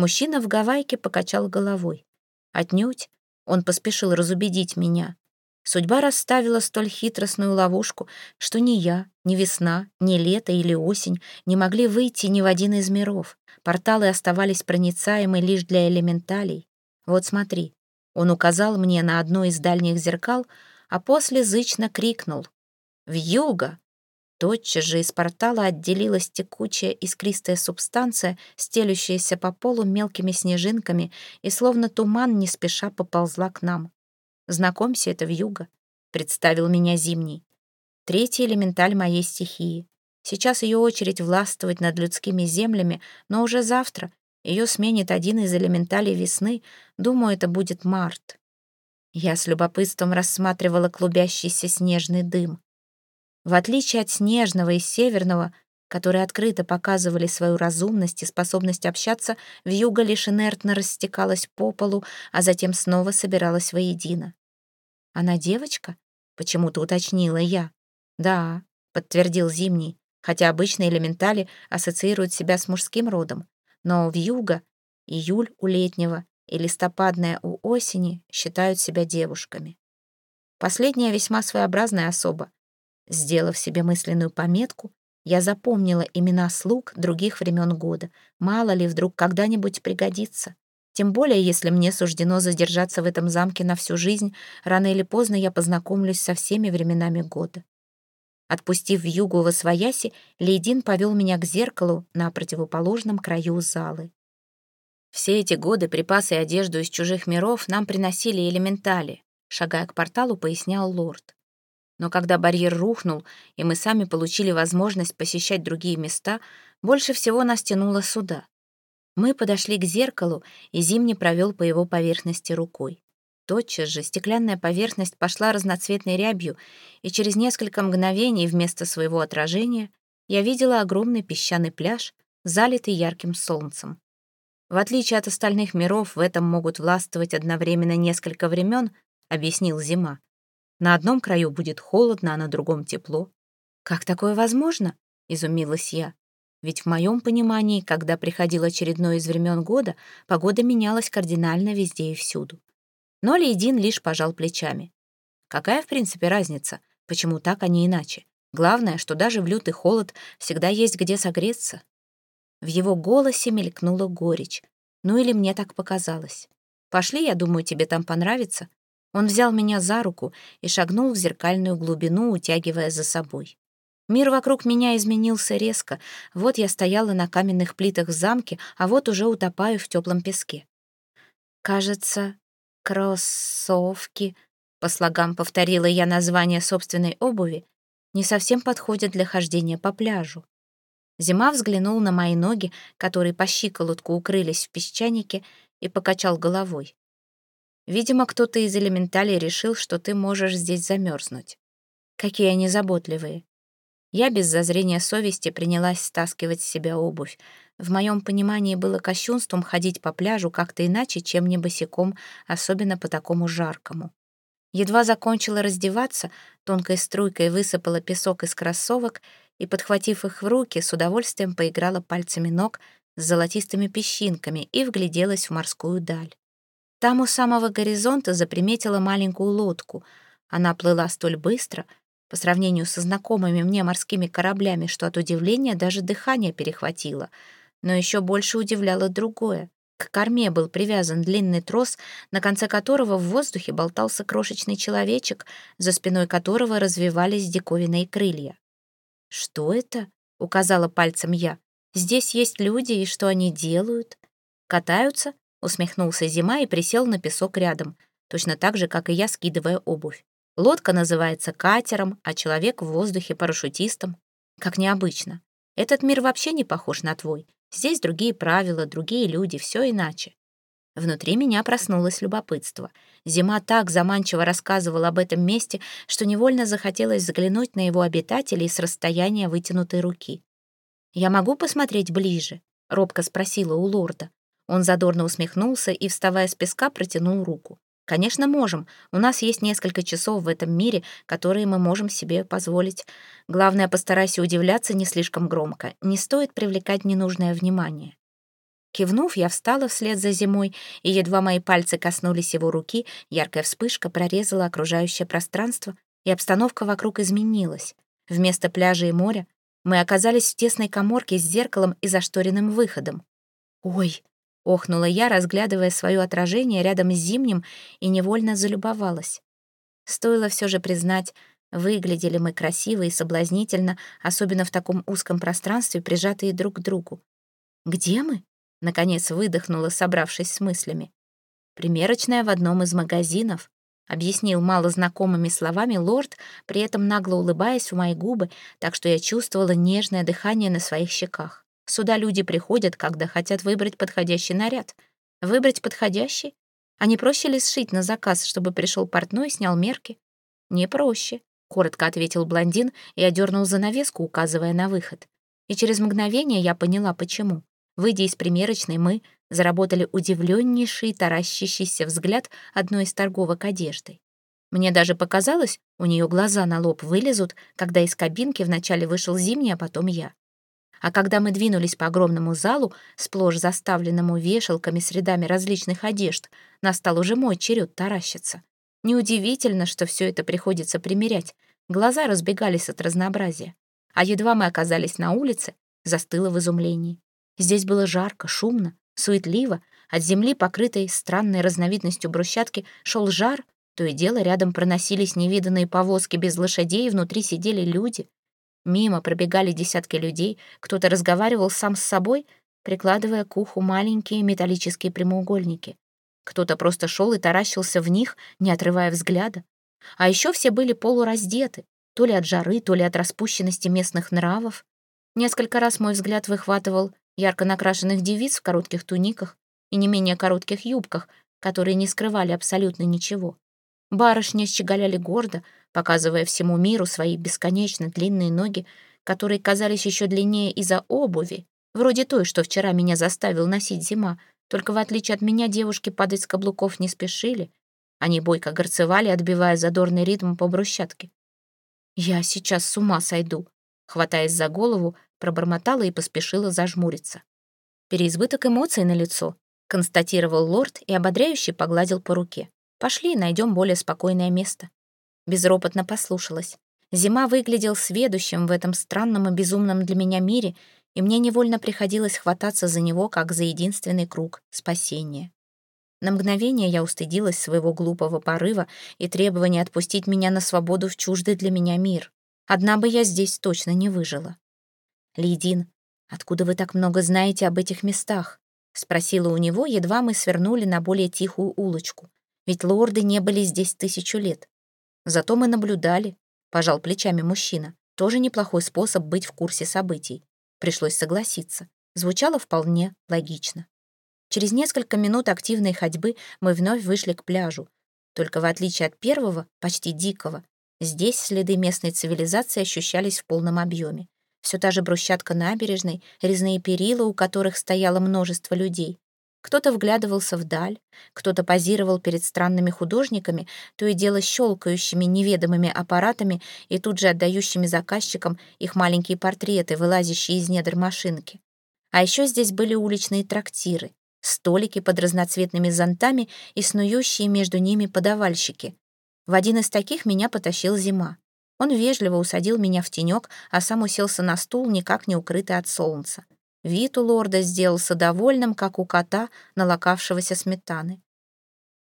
Speaker 1: Мужчина в гавайке покачал головой. Отнюдь. Он поспешил разубедить меня. Судьба расставила столь хитростную ловушку, что ни я, ни весна, ни лето или осень не могли выйти ни в один из миров. Порталы оставались проницаемы лишь для элементалей. Вот смотри, он указал мне на одно из дальних зеркал, а после зычно крикнул «Вьюга!». Тотчас же из портала отделилась текучая искристая субстанция, стелющаяся по полу мелкими снежинками, и словно туман не спеша поползла к нам. Знакомься, это вьюга. Представил меня зимний. Третий элементаль моей стихии. Сейчас ее очередь властвовать над людскими землями, но уже завтра ее сменит один из элементалей весны. Думаю, это будет март. Я с любопытством рассматривала клубящийся снежный дым. В отличие от снежного и северного, которые открыто показывали свою разумность и способность общаться, вьюга лишь инертно растекалась по полу, а затем снова собиралась воедино. «Она девочка?» — почему-то уточнила я. «Да», — подтвердил Зимний, хотя обычно элементали ассоциируют себя с мужским родом. Но в юга, июль у летнего и листопадная у осени считают себя девушками. Последняя весьма своеобразная особа. Сделав себе мысленную пометку, я запомнила имена слуг других времен года. Мало ли, вдруг когда-нибудь пригодится. Тем более, если мне суждено задержаться в этом замке на всю жизнь, рано или поздно я познакомлюсь со всеми временами года. Отпустив югу во свояси, Лейдин повел меня к зеркалу на противоположном краю залы. Все эти годы припасы и одежду из чужих миров нам приносили элементали, шагая к порталу, пояснял лорд. Но когда барьер рухнул, и мы сами получили возможность посещать другие места, больше всего нас тянуло сюда. Мы подошли к зеркалу, и Зимний провел по его поверхности рукой. Тотчас же стеклянная поверхность пошла разноцветной рябью, и через несколько мгновений вместо своего отражения я видела огромный песчаный пляж, залитый ярким солнцем. В отличие от остальных миров, в этом могут властвовать одновременно несколько времен, объяснил Зима. На одном краю будет холодно, а на другом тепло. Как такое возможно? изумилась я. Ведь в моем понимании, когда приходил очередной из времен года, погода менялась кардинально везде и всюду. Но Лейдин лишь пожал плечами. Какая, в принципе, разница? Почему так, а не иначе? Главное, что даже в лютый холод всегда есть где согреться. В его голосе мелькнула горечь. Ну или мне так показалось. «Пошли, я думаю, тебе там понравится». Он взял меня за руку и шагнул в зеркальную глубину, утягивая за собой. Мир вокруг меня изменился резко. Вот я стояла на каменных плитах в замке, а вот уже утопаю в теплом песке. Кажется, кроссовки, по слогам повторила я название собственной обуви, не совсем подходят для хождения по пляжу. Зима взглянул на мои ноги, которые по щиколотку укрылись в песчанике, и покачал головой. Видимо, кто-то из элементалей решил, что ты можешь здесь замерзнуть. Какие они заботливые. Я без зазрения совести принялась стаскивать с себя обувь. В моем понимании было кощунством ходить по пляжу как-то иначе, чем не босиком, особенно по такому жаркому. Едва закончила раздеваться, тонкой струйкой высыпала песок из кроссовок и, подхватив их в руки, с удовольствием поиграла пальцами ног с золотистыми песчинками и вгляделась в морскую даль. Там у самого горизонта заприметила маленькую лодку. Она плыла столь быстро — по сравнению со знакомыми мне морскими кораблями, что от удивления даже дыхание перехватило. Но еще больше удивляло другое. К корме был привязан длинный трос, на конце которого в воздухе болтался крошечный человечек, за спиной которого развивались диковинные крылья. «Что это?» — указала пальцем я. «Здесь есть люди, и что они делают?» «Катаются?» — усмехнулся Зима и присел на песок рядом, точно так же, как и я, скидывая обувь. Лодка называется катером, а человек в воздухе парашютистом. Как необычно. Этот мир вообще не похож на твой. Здесь другие правила, другие люди, все иначе. Внутри меня проснулось любопытство. Зима так заманчиво рассказывала об этом месте, что невольно захотелось взглянуть на его обитателей с расстояния вытянутой руки. «Я могу посмотреть ближе?» — робко спросила у лорда. Он задорно усмехнулся и, вставая с песка, протянул руку. Конечно, можем. У нас есть несколько часов в этом мире, которые мы можем себе позволить. Главное, постарайся удивляться не слишком громко. Не стоит привлекать ненужное внимание. Кивнув, я встала вслед за зимой, и едва мои пальцы коснулись его руки, яркая вспышка прорезала окружающее пространство, и обстановка вокруг изменилась. Вместо пляжа и моря мы оказались в тесной коморке с зеркалом и зашторенным выходом. «Ой!» — охнула я, разглядывая свое отражение рядом с зимним, и невольно залюбовалась. Стоило все же признать, выглядели мы красиво и соблазнительно, особенно в таком узком пространстве, прижатые друг к другу. «Где мы?» — наконец выдохнула, собравшись с мыслями. «Примерочная в одном из магазинов», — объяснил малознакомыми словами лорд, при этом нагло улыбаясь в мои губы, так что я чувствовала нежное дыхание на своих щеках. Сюда люди приходят, когда хотят выбрать подходящий наряд. Выбрать подходящий? А не сшить на заказ, чтобы пришел портной и снял мерки? Не проще, коротко ответил блондин и одернул занавеску, указывая на выход. И через мгновение я поняла, почему. Выйдя из примерочной, мы заработали удивленнейший, таращащийся взгляд одной из торговок одеждой. Мне даже показалось, у нее глаза на лоб вылезут, когда из кабинки вначале вышел зимний, а потом я. А когда мы двинулись по огромному залу, сплошь заставленному вешалками с рядами различных одежд, настал уже мой черед таращиться. Неудивительно, что все это приходится примерять. Глаза разбегались от разнообразия. А едва мы оказались на улице, застыла в изумлении. Здесь было жарко, шумно, суетливо. От земли, покрытой странной разновидностью брусчатки, шел жар, то и дело рядом проносились невиданные повозки без лошадей, внутри сидели люди. Мимо пробегали десятки людей, кто-то разговаривал сам с собой, прикладывая к уху маленькие металлические прямоугольники. Кто-то просто шел и таращился в них, не отрывая взгляда. А еще все были полураздеты, то ли от жары, то ли от распущенности местных нравов. Несколько раз мой взгляд выхватывал ярко накрашенных девиц в коротких туниках и не менее коротких юбках, которые не скрывали абсолютно ничего. Барышни щеголяли гордо, показывая всему миру свои бесконечно длинные ноги, которые казались еще длиннее из-за обуви, вроде той, что вчера меня заставил носить зима, только в отличие от меня девушки падать с каблуков не спешили. Они бойко горцевали, отбивая задорный ритм по брусчатке. «Я сейчас с ума сойду», — хватаясь за голову, пробормотала и поспешила зажмуриться. Переизбыток эмоций на лицо, констатировал лорд и ободряюще погладил по руке. Пошли, найдем более спокойное место. Безропотно послушалась. Зима выглядел сведущим в этом странном и безумном для меня мире, и мне невольно приходилось хвататься за него, как за единственный круг спасения. На мгновение я устыдилась своего глупого порыва и требования отпустить меня на свободу в чуждый для меня мир. Одна бы я здесь точно не выжила. «Лидин, откуда вы так много знаете об этих местах?» — спросила у него, едва мы свернули на более тихую улочку. Ведь лорды не были здесь тысячу лет. Зато мы наблюдали, пожал плечами мужчина. Тоже неплохой способ быть в курсе событий. Пришлось согласиться. Звучало вполне логично. Через несколько минут активной ходьбы мы вновь вышли к пляжу. Только в отличие от первого, почти дикого, здесь следы местной цивилизации ощущались в полном объеме. Все та же брусчатка набережной, резные перила, у которых стояло множество людей. Кто-то вглядывался вдаль, кто-то позировал перед странными художниками, то и дело щелкающими неведомыми аппаратами и тут же отдающими заказчикам их маленькие портреты, вылазящие из недр машинки. А еще здесь были уличные трактиры, столики под разноцветными зонтами и снующие между ними подавальщики. В один из таких меня потащил зима. Он вежливо усадил меня в тенек, а сам уселся на стул, никак не укрытый от солнца. Вид у лорда сделался довольным, как у кота, налокавшегося сметаны.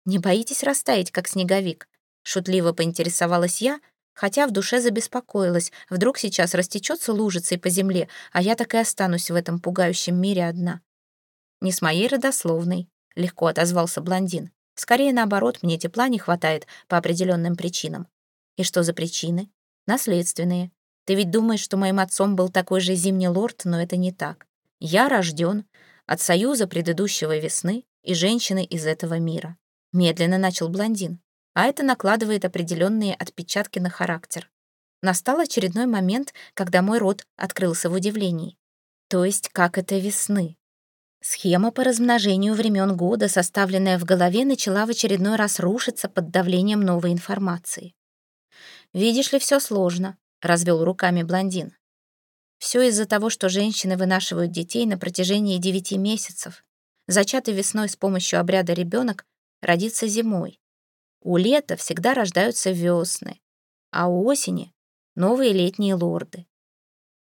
Speaker 1: «Не боитесь растаять, как снеговик?» Шутливо поинтересовалась я, хотя в душе забеспокоилась. Вдруг сейчас растечется лужицей по земле, а я так и останусь в этом пугающем мире одна. «Не с моей родословной», — легко отозвался блондин. «Скорее наоборот, мне тепла не хватает по определенным причинам». «И что за причины?» «Наследственные. Ты ведь думаешь, что моим отцом был такой же зимний лорд, но это не так. Я рожден от союза предыдущего весны и женщины из этого мира. Медленно начал блондин. А это накладывает определенные отпечатки на характер. Настал очередной момент, когда мой рот открылся в удивлении. То есть, как это весны? Схема по размножению времен года, составленная в голове, начала в очередной раз рушиться под давлением новой информации. «Видишь ли, все сложно», — развел руками блондин. Все из-за того, что женщины вынашивают детей на протяжении девяти месяцев. Зачатый весной с помощью обряда ребенок родится зимой. У лета всегда рождаются весны, а у осени — новые летние лорды.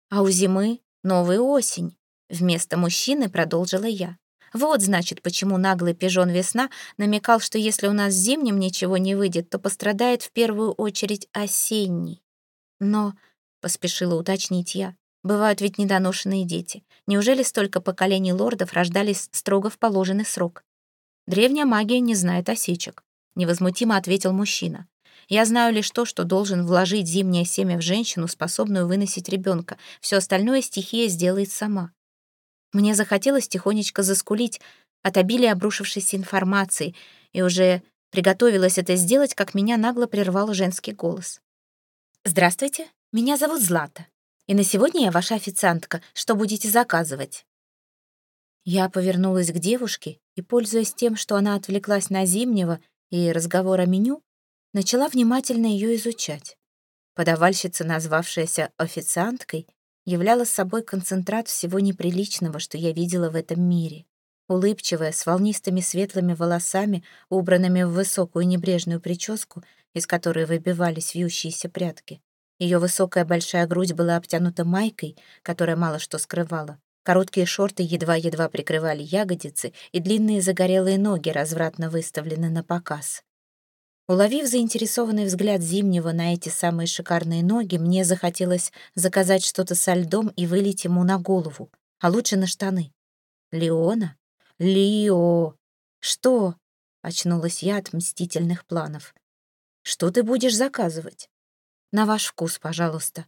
Speaker 1: А у зимы — новая осень. Вместо мужчины продолжила я. Вот, значит, почему наглый пижон весна намекал, что если у нас зимним ничего не выйдет, то пострадает в первую очередь осенний. Но, — поспешила уточнить я, — бывают ведь недоношенные дети. Неужели столько поколений лордов рождались строго в положенный срок? Древняя магия не знает осечек, — невозмутимо ответил мужчина. Я знаю лишь то, что должен вложить зимнее семя в женщину, способную выносить ребенка. Все остальное стихия сделает сама. Мне захотелось тихонечко заскулить от обилия обрушившейся информации, и уже приготовилась это сделать, как меня нагло прервал женский голос. «Здравствуйте, меня зовут Злата, и на сегодня я ваша официантка. Что будете заказывать?» Я повернулась к девушке и, пользуясь тем, что она отвлеклась на зимнего и разговор о меню, начала внимательно ее изучать. Подавальщица, назвавшаяся официанткой, являла собой концентрат всего неприличного, что я видела в этом мире. Улыбчивая, с волнистыми светлыми волосами, убранными в высокую небрежную прическу, из которой выбивались вьющиеся прятки. Ее высокая большая грудь была обтянута майкой, которая мало что скрывала. Короткие шорты едва-едва прикрывали ягодицы, и длинные загорелые ноги развратно выставлены на показ. Уловив заинтересованный взгляд Зимнего на эти самые шикарные ноги, мне захотелось заказать что-то со льдом и вылить ему на голову, а лучше на штаны. «Леона? Лио! Что?» — очнулась я от мстительных планов. «Что ты будешь заказывать?» «На ваш вкус, пожалуйста».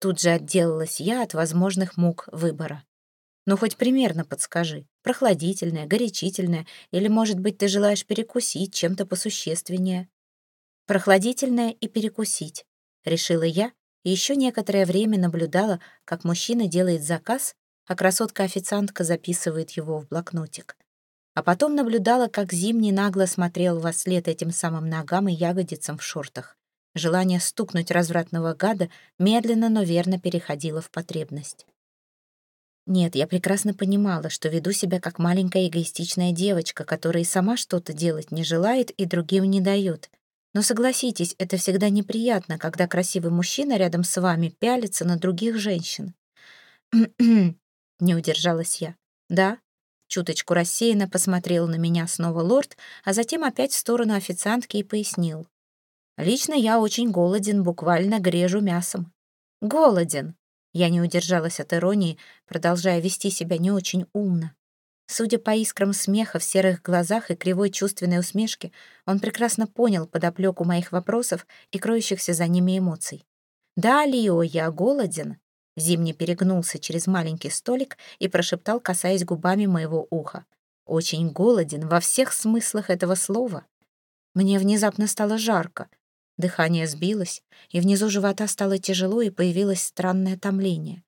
Speaker 1: Тут же отделалась я от возможных мук выбора. «Ну, хоть примерно подскажи. Прохладительное, горячительное, или, может быть, ты желаешь перекусить чем-то посущественнее?» прохладительное и перекусить, решила я и еще некоторое время наблюдала, как мужчина делает заказ, а красотка-официантка записывает его в блокнотик. А потом наблюдала, как Зимний нагло смотрел во след этим самым ногам и ягодицам в шортах. Желание стукнуть развратного гада медленно, но верно переходило в потребность. Нет, я прекрасно понимала, что веду себя как маленькая эгоистичная девочка, которая сама что-то делать не желает и другим не дает. Но согласитесь, это всегда неприятно, когда красивый мужчина рядом с вами пялится на других женщин. не удержалась я. Да, чуточку рассеянно посмотрел на меня снова лорд, а затем опять в сторону официантки и пояснил. Лично я очень голоден, буквально грежу мясом. Голоден. Я не удержалась от иронии, продолжая вести себя не очень умно. Судя по искрам смеха в серых глазах и кривой чувственной усмешке, он прекрасно понял подоплеку моих вопросов и кроющихся за ними эмоций. «Да, Лио, я голоден», Зимний перегнулся через маленький столик и прошептал, касаясь губами моего уха. «Очень голоден во всех смыслах этого слова». Мне внезапно стало жарко. Дыхание сбилось, и внизу живота стало тяжело, и появилось странное томление.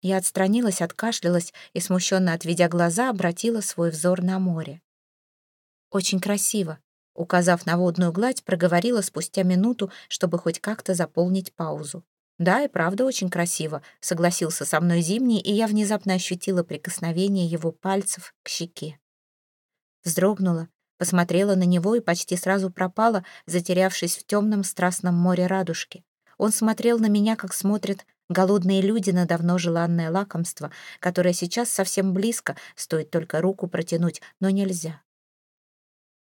Speaker 1: Я отстранилась, откашлялась и, смущенно отведя глаза, обратила свой взор на море. «Очень красиво», — указав на водную гладь, проговорила спустя минуту, чтобы хоть как-то заполнить паузу. «Да, и правда очень красиво», — согласился со мной Зимний, и я внезапно ощутила прикосновение его пальцев к щеке. Вздрогнула, посмотрела на него и почти сразу пропала, затерявшись в темном страстном море радужки. Он смотрел на меня, как смотрят Голодные люди на давно желанное лакомство, которое сейчас совсем близко, стоит только руку протянуть, но нельзя.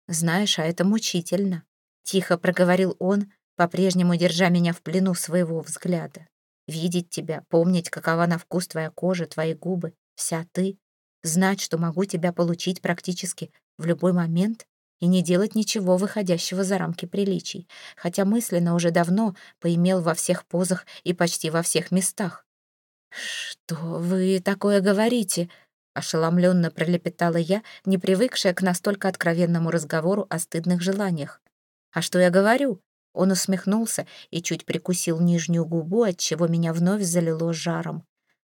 Speaker 1: «Знаешь, а это мучительно», — тихо проговорил он, по-прежнему держа меня в плену своего взгляда. «Видеть тебя, помнить, какова на вкус твоя кожа, твои губы, вся ты, знать, что могу тебя получить практически в любой момент и не делать ничего выходящего за рамки приличий, хотя мысленно уже давно поимел во всех позах и почти во всех местах. «Что вы такое говорите?» — ошеломленно пролепетала я, не привыкшая к настолько откровенному разговору о стыдных желаниях. «А что я говорю?» Он усмехнулся и чуть прикусил нижнюю губу, отчего меня вновь залило жаром.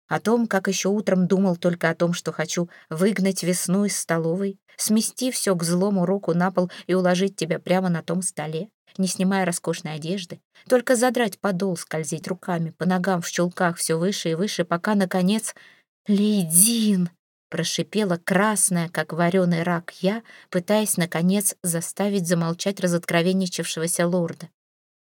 Speaker 1: О том, как еще утром думал только о том, что хочу выгнать весну из столовой, смести все к злому руку на пол и уложить тебя прямо на том столе, не снимая роскошной одежды, только задрать подол, скользить руками по ногам в чулках все выше и выше, пока, наконец... «Лейдин!» — Прошипела красная, как вареный рак я, пытаясь, наконец, заставить замолчать разоткровенничавшегося лорда.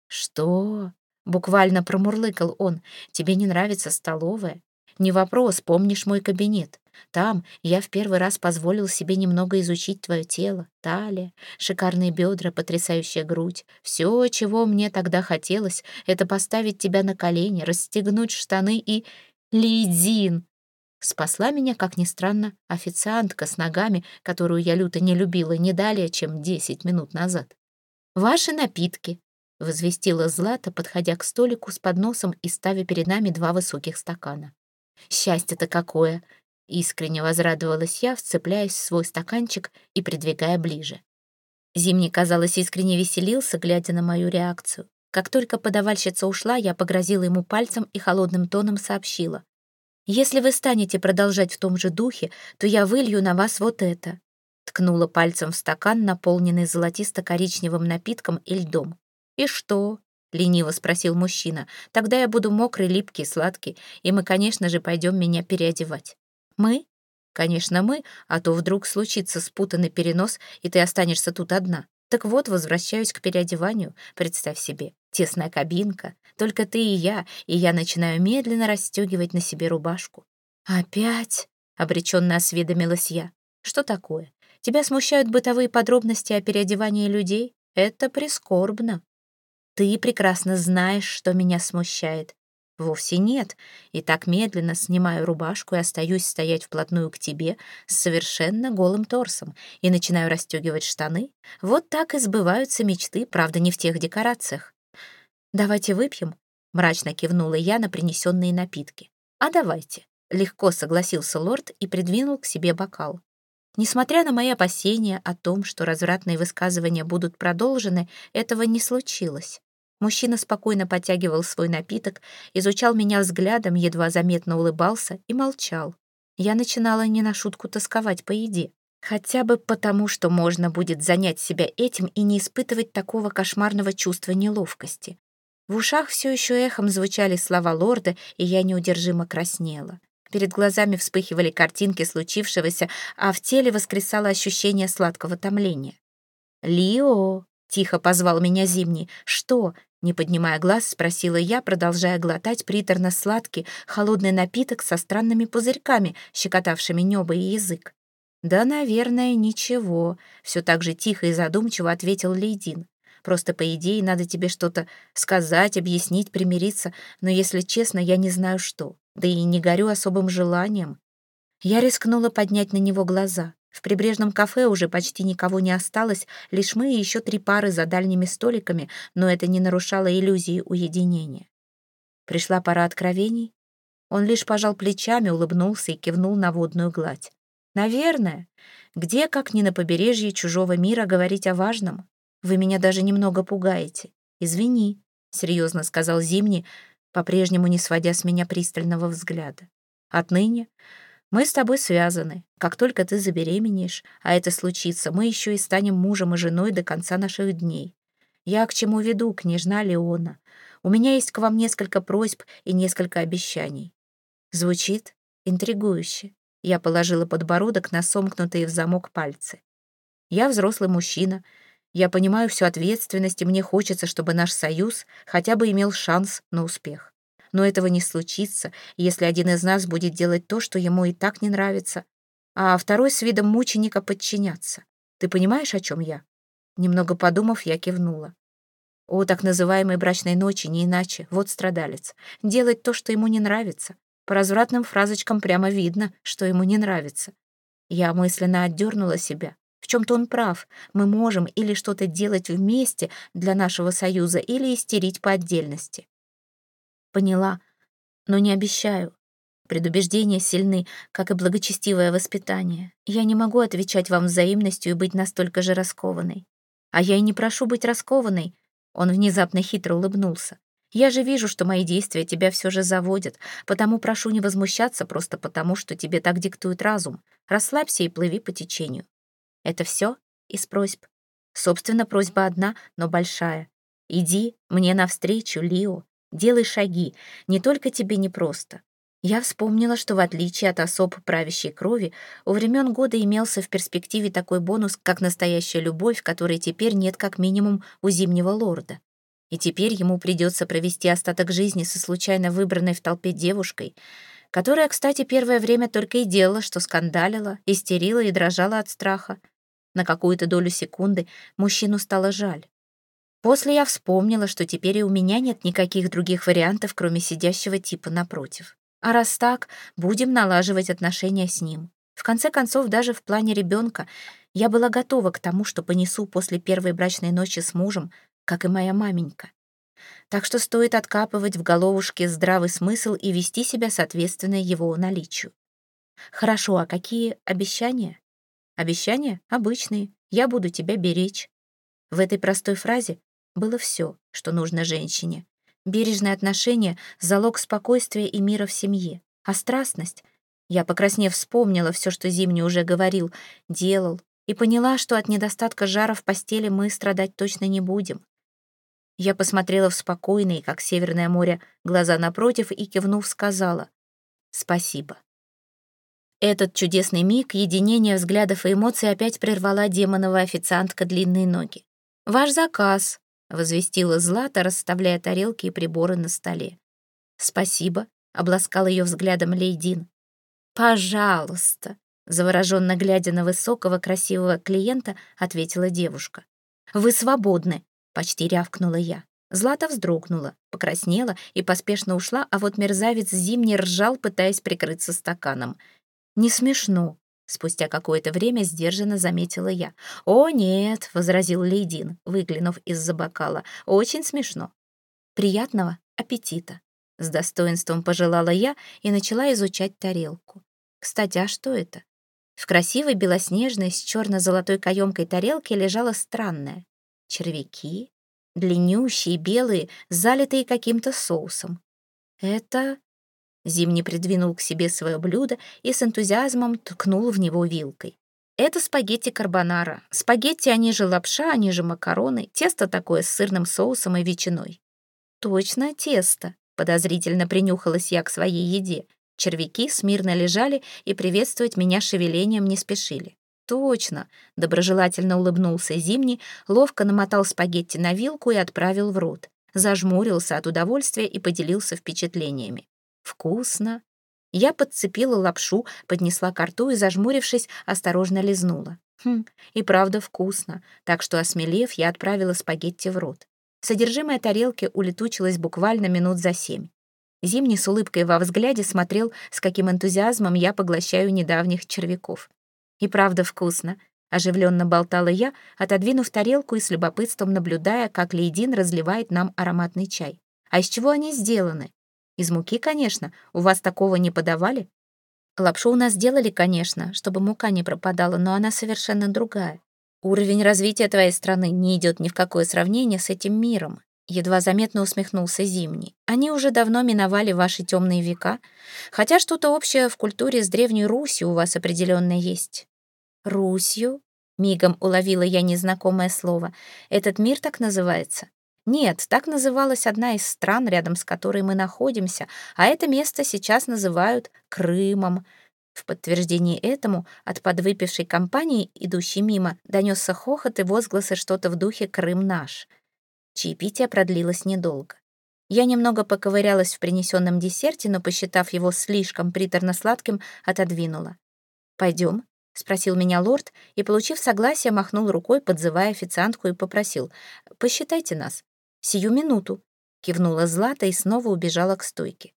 Speaker 1: «Что?» — буквально промурлыкал он. «Тебе не нравится столовая? Не вопрос, помнишь мой кабинет? Там я в первый раз позволил себе немного изучить твое тело, талия, шикарные бедра, потрясающая грудь. Все, чего мне тогда хотелось, это поставить тебя на колени, расстегнуть штаны и... Лидин! Спасла меня, как ни странно, официантка с ногами, которую я люто не любила не далее, чем десять минут назад. «Ваши напитки», — возвестила Злата, подходя к столику с подносом и ставя перед нами два высоких стакана. «Счастье-то какое!» — искренне возрадовалась я, вцепляясь в свой стаканчик и придвигая ближе. Зимний, казалось, искренне веселился, глядя на мою реакцию. Как только подавальщица ушла, я погрозила ему пальцем и холодным тоном сообщила. «Если вы станете продолжать в том же духе, то я вылью на вас вот это». Ткнула пальцем в стакан, наполненный золотисто-коричневым напитком и льдом. «И что?» — лениво спросил мужчина. «Тогда я буду мокрый, липкий, сладкий, и мы, конечно же, пойдем меня переодевать». «Мы?» «Конечно, мы, а то вдруг случится спутанный перенос, и ты останешься тут одна. Так вот, возвращаюсь к переодеванию. Представь себе, тесная кабинка, только ты и я, и я начинаю медленно расстегивать на себе рубашку. «Опять?» — обреченно осведомилась я. «Что такое? Тебя смущают бытовые подробности о переодевании людей? Это прискорбно. Ты прекрасно знаешь, что меня смущает. Вовсе нет. И так медленно снимаю рубашку и остаюсь стоять вплотную к тебе с совершенно голым торсом и начинаю расстегивать штаны. Вот так и сбываются мечты, правда, не в тех декорациях. «Давайте выпьем», — мрачно кивнула я на принесенные напитки. «А давайте», — легко согласился лорд и придвинул к себе бокал. Несмотря на мои опасения о том, что развратные высказывания будут продолжены, этого не случилось. Мужчина спокойно подтягивал свой напиток, изучал меня взглядом, едва заметно улыбался и молчал. Я начинала не на шутку тосковать по еде. Хотя бы потому, что можно будет занять себя этим и не испытывать такого кошмарного чувства неловкости. В ушах все еще эхом звучали слова лорда, и я неудержимо краснела. Перед глазами вспыхивали картинки случившегося, а в теле воскресало ощущение сладкого томления. «Лио!» — тихо позвал меня Зимний. «Что?» — не поднимая глаз, спросила я, продолжая глотать приторно-сладкий, холодный напиток со странными пузырьками, щекотавшими небо и язык. «Да, наверное, ничего», — все так же тихо и задумчиво ответил Лейдин. Просто, по идее, надо тебе что-то сказать, объяснить, примириться, но, если честно, я не знаю что, да и не горю особым желанием. Я рискнула поднять на него глаза. В прибрежном кафе уже почти никого не осталось, лишь мы и еще три пары за дальними столиками, но это не нарушало иллюзии уединения. Пришла пора откровений. Он лишь пожал плечами, улыбнулся и кивнул на водную гладь. «Наверное. Где, как ни на побережье чужого мира, говорить о важном? Вы меня даже немного пугаете. Извини», — серьезно сказал Зимний, по-прежнему не сводя с меня пристального взгляда. «Отныне мы с тобой связаны. Как только ты забеременеешь, а это случится, мы еще и станем мужем и женой до конца наших дней. Я к чему веду, княжна Леона? У меня есть к вам несколько просьб и несколько обещаний. Звучит интригующе. Я положила подбородок на сомкнутые в замок пальцы. Я взрослый мужчина — я понимаю всю ответственность, и мне хочется, чтобы наш союз хотя бы имел шанс на успех. Но этого не случится, если один из нас будет делать то, что ему и так не нравится, а второй с видом мученика подчиняться. Ты понимаешь, о чем я?» Немного подумав, я кивнула. О так называемой брачной ночи, не иначе, вот страдалец. Делать то, что ему не нравится. По развратным фразочкам прямо видно, что ему не нравится. Я мысленно отдернула себя. В чем-то он прав. Мы можем или что-то делать вместе для нашего союза, или истерить по отдельности. Поняла, но не обещаю. Предубеждения сильны, как и благочестивое воспитание. Я не могу отвечать вам взаимностью и быть настолько же раскованной. А я и не прошу быть раскованной. Он внезапно хитро улыбнулся. Я же вижу, что мои действия тебя все же заводят, потому прошу не возмущаться просто потому, что тебе так диктует разум. Расслабься и плыви по течению. Это все из просьб. Собственно, просьба одна, но большая. Иди мне навстречу, Лио. Делай шаги. Не только тебе непросто. Я вспомнила, что в отличие от особ правящей крови, у времен года имелся в перспективе такой бонус, как настоящая любовь, которой теперь нет как минимум у Зимнего Лорда. И теперь ему придется провести остаток жизни со случайно выбранной в толпе девушкой, которая, кстати, первое время только и делала, что скандалила, истерила и дрожала от страха. На какую-то долю секунды мужчину стало жаль. После я вспомнила, что теперь и у меня нет никаких других вариантов, кроме сидящего типа напротив. А раз так, будем налаживать отношения с ним. В конце концов, даже в плане ребенка я была готова к тому, что понесу после первой брачной ночи с мужем, как и моя маменька. Так что стоит откапывать в головушке здравый смысл и вести себя соответственно его наличию. Хорошо, а какие обещания? Обещания обычные. Я буду тебя беречь. В этой простой фразе было все, что нужно женщине. Бережное отношение — залог спокойствия и мира в семье. А страстность? Я, покраснев, вспомнила все, что Зимний уже говорил, делал, и поняла, что от недостатка жара в постели мы страдать точно не будем. Я посмотрела в спокойные, как Северное море, глаза напротив и, кивнув, сказала «Спасибо». Этот чудесный миг единения взглядов и эмоций опять прервала демоновая официантка длинные ноги. «Ваш заказ», — возвестила Злата, расставляя тарелки и приборы на столе. «Спасибо», — обласкал ее взглядом Лейдин. «Пожалуйста», — завороженно глядя на высокого красивого клиента, ответила девушка. «Вы свободны», — почти рявкнула я. Злата вздрогнула, покраснела и поспешно ушла, а вот мерзавец зимний ржал, пытаясь прикрыться стаканом. «Не смешно», Спустя какое-то время сдержанно заметила я. «О, нет», — возразил Лейдин, выглянув из-за бокала. «Очень смешно». «Приятного аппетита», — с достоинством пожелала я и начала изучать тарелку. «Кстати, а что это?» В красивой белоснежной с черно-золотой каемкой тарелке лежало странное. Червяки, длиннющие, белые, залитые каким-то соусом. Это Зимний придвинул к себе свое блюдо и с энтузиазмом ткнул в него вилкой. Это спагетти карбонара. Спагетти, они же лапша, они же макароны. Тесто такое с сырным соусом и ветчиной. Точно тесто. Подозрительно принюхалась я к своей еде. Червяки смирно лежали и приветствовать меня шевелением не спешили. «Точно!» — доброжелательно улыбнулся Зимний, ловко намотал спагетти на вилку и отправил в рот. Зажмурился от удовольствия и поделился впечатлениями. Вкусно. Я подцепила лапшу, поднесла ко рту и, зажмурившись, осторожно лизнула. Хм, и правда вкусно, так что, осмелев, я отправила спагетти в рот. Содержимое тарелки улетучилось буквально минут за семь. Зимний с улыбкой во взгляде смотрел, с каким энтузиазмом я поглощаю недавних червяков. «И правда вкусно», — оживленно болтала я, отодвинув тарелку и с любопытством наблюдая, как Лейдин разливает нам ароматный чай. «А из чего они сделаны?» Из муки, конечно. У вас такого не подавали? Лапшу у нас делали, конечно, чтобы мука не пропадала, но она совершенно другая. Уровень развития твоей страны не идет ни в какое сравнение с этим миром. Едва заметно усмехнулся Зимний. Они уже давно миновали ваши темные века, хотя что-то общее в культуре с Древней Русью у вас определенно есть. Русью? Мигом уловила я незнакомое слово. Этот мир так называется? Нет, так называлась одна из стран, рядом с которой мы находимся, а это место сейчас называют Крымом. В подтверждении этому от подвыпившей компании, идущей мимо, донесся хохот и возгласы что-то в духе «Крым наш». Чаепитие продлилось недолго. Я немного поковырялась в принесенном десерте, но, посчитав его слишком приторно-сладким, отодвинула. «Пойдем?» — спросил меня лорд и, получив согласие, махнул рукой, подзывая официантку и попросил. «Посчитайте нас. «Сию минуту», — кивнула Злата и снова убежала к стойке.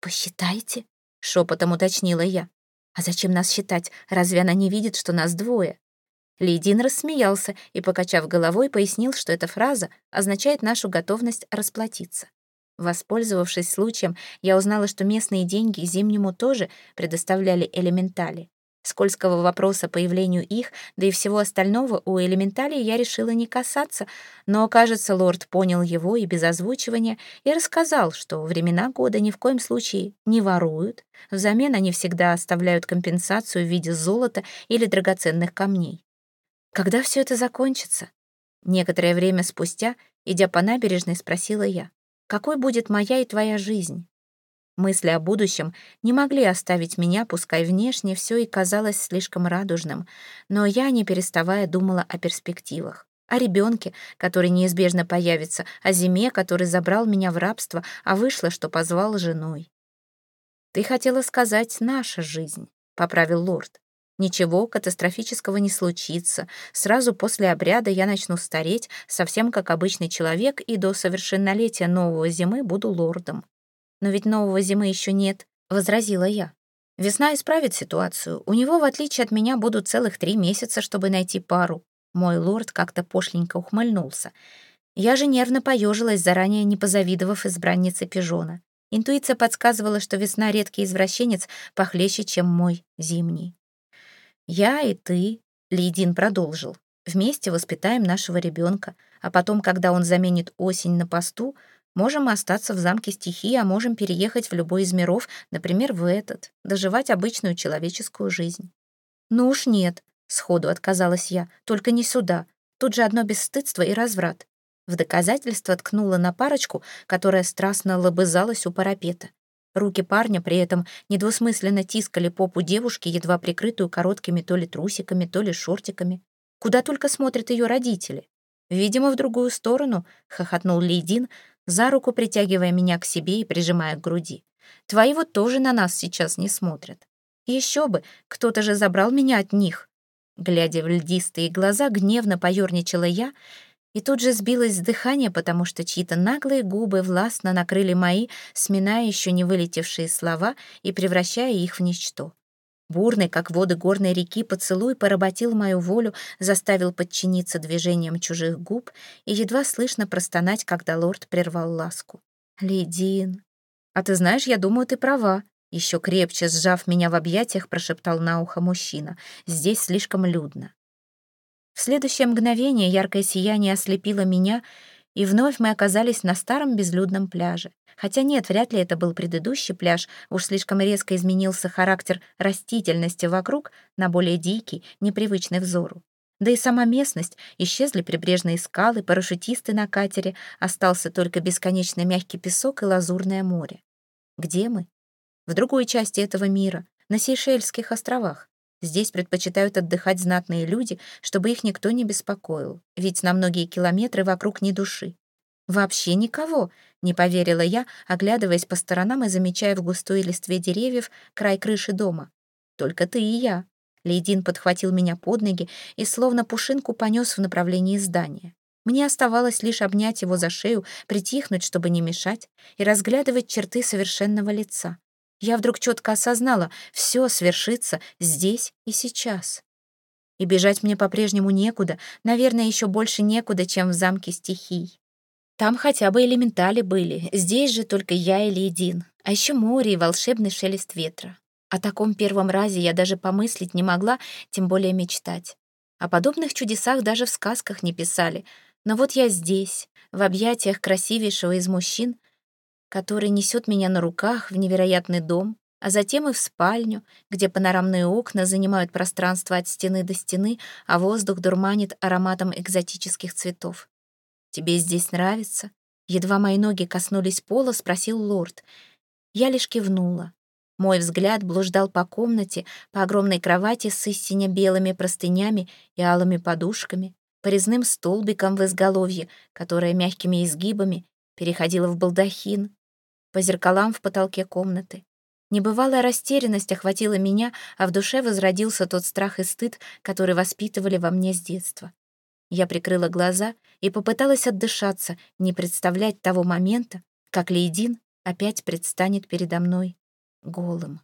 Speaker 1: «Посчитайте», — шепотом уточнила я. «А зачем нас считать? Разве она не видит, что нас двое?» Лейдин рассмеялся и, покачав головой, пояснил, что эта фраза означает нашу готовность расплатиться. Воспользовавшись случаем, я узнала, что местные деньги Зимнему тоже предоставляли элементали. Скользкого вопроса по появлению их, да и всего остального у элементалей я решила не касаться, но, кажется, лорд понял его и без озвучивания и рассказал, что времена года ни в коем случае не воруют, взамен они всегда оставляют компенсацию в виде золота или драгоценных камней. Когда все это закончится? Некоторое время спустя, идя по набережной, спросила я, какой будет моя и твоя жизнь? Мысли о будущем не могли оставить меня, пускай внешне все и казалось слишком радужным, но я, не переставая, думала о перспективах. О ребенке, который неизбежно появится, о зиме, который забрал меня в рабство, а вышло, что позвал женой. «Ты хотела сказать «наша жизнь», — поправил лорд. «Ничего катастрофического не случится. Сразу после обряда я начну стареть, совсем как обычный человек, и до совершеннолетия нового зимы буду лордом». «Но ведь нового зимы еще нет», — возразила я. «Весна исправит ситуацию. У него, в отличие от меня, будут целых три месяца, чтобы найти пару. Мой лорд как-то пошленько ухмыльнулся. Я же нервно поежилась, заранее не позавидовав избраннице пижона. Интуиция подсказывала, что весна редкий извращенец похлеще, чем мой зимний. «Я и ты», — Лейдин продолжил, «вместе воспитаем нашего ребенка, а потом, когда он заменит осень на посту, можем остаться в замке стихии, а можем переехать в любой из миров, например, в этот, доживать обычную человеческую жизнь». «Ну уж нет», Сходу отказалась я. «Только не сюда. Тут же одно бесстыдство и разврат». В доказательство ткнула на парочку, которая страстно лобызалась у парапета. Руки парня при этом недвусмысленно тискали попу девушки, едва прикрытую короткими то ли трусиками, то ли шортиками. Куда только смотрят ее родители. «Видимо, в другую сторону», — хохотнул Лейдин, за руку притягивая меня к себе и прижимая к груди. «Твои вот тоже на нас сейчас не смотрят. Еще бы, кто-то же забрал меня от них». Глядя в льдистые глаза, гневно поёрничала я и тут же сбилась с дыхания, потому что чьи-то наглые губы властно накрыли мои, сминая еще не вылетевшие слова и превращая их в ничто. Бурный, как воды горной реки, поцелуй поработил мою волю, заставил подчиниться движениям чужих губ и едва слышно простонать, когда лорд прервал ласку. «Лидин, а ты знаешь, я думаю, ты права», еще крепче сжав меня в объятиях, прошептал на ухо мужчина. «Здесь слишком людно». В следующее мгновение яркое сияние ослепило меня, и вновь мы оказались на старом безлюдном пляже. Хотя нет, вряд ли это был предыдущий пляж, уж слишком резко изменился характер растительности вокруг на более дикий, непривычный взору. Да и сама местность, исчезли прибрежные скалы, парашютисты на катере, остался только бесконечно мягкий песок и лазурное море. Где мы? в другой части этого мира, на Сейшельских островах. Здесь предпочитают отдыхать знатные люди, чтобы их никто не беспокоил, ведь на многие километры вокруг ни души. «Вообще никого», — не поверила я, оглядываясь по сторонам и замечая в густой листве деревьев край крыши дома. «Только ты и я». Лейдин подхватил меня под ноги и словно пушинку понес в направлении здания. Мне оставалось лишь обнять его за шею, притихнуть, чтобы не мешать, и разглядывать черты совершенного лица. Я вдруг четко осознала, все свершится здесь и сейчас. И бежать мне по-прежнему некуда, наверное, еще больше некуда, чем в замке стихий. Там хотя бы элементали были, здесь же только я и Лейдин, а еще море и волшебный шелест ветра. О таком первом разе я даже помыслить не могла, тем более мечтать. О подобных чудесах даже в сказках не писали. Но вот я здесь, в объятиях красивейшего из мужчин, который несет меня на руках в невероятный дом, а затем и в спальню, где панорамные окна занимают пространство от стены до стены, а воздух дурманит ароматом экзотических цветов. «Тебе здесь нравится?» Едва мои ноги коснулись пола, спросил лорд. Я лишь кивнула. Мой взгляд блуждал по комнате, по огромной кровати с истинно белыми простынями и алыми подушками, по резным столбикам в изголовье, которое мягкими изгибами переходило в балдахин, по зеркалам в потолке комнаты. Небывалая растерянность охватила меня, а в душе возродился тот страх и стыд, который воспитывали во мне с детства. Я прикрыла глаза и попыталась отдышаться, не представлять того момента, как Лейдин опять предстанет передо мной голым.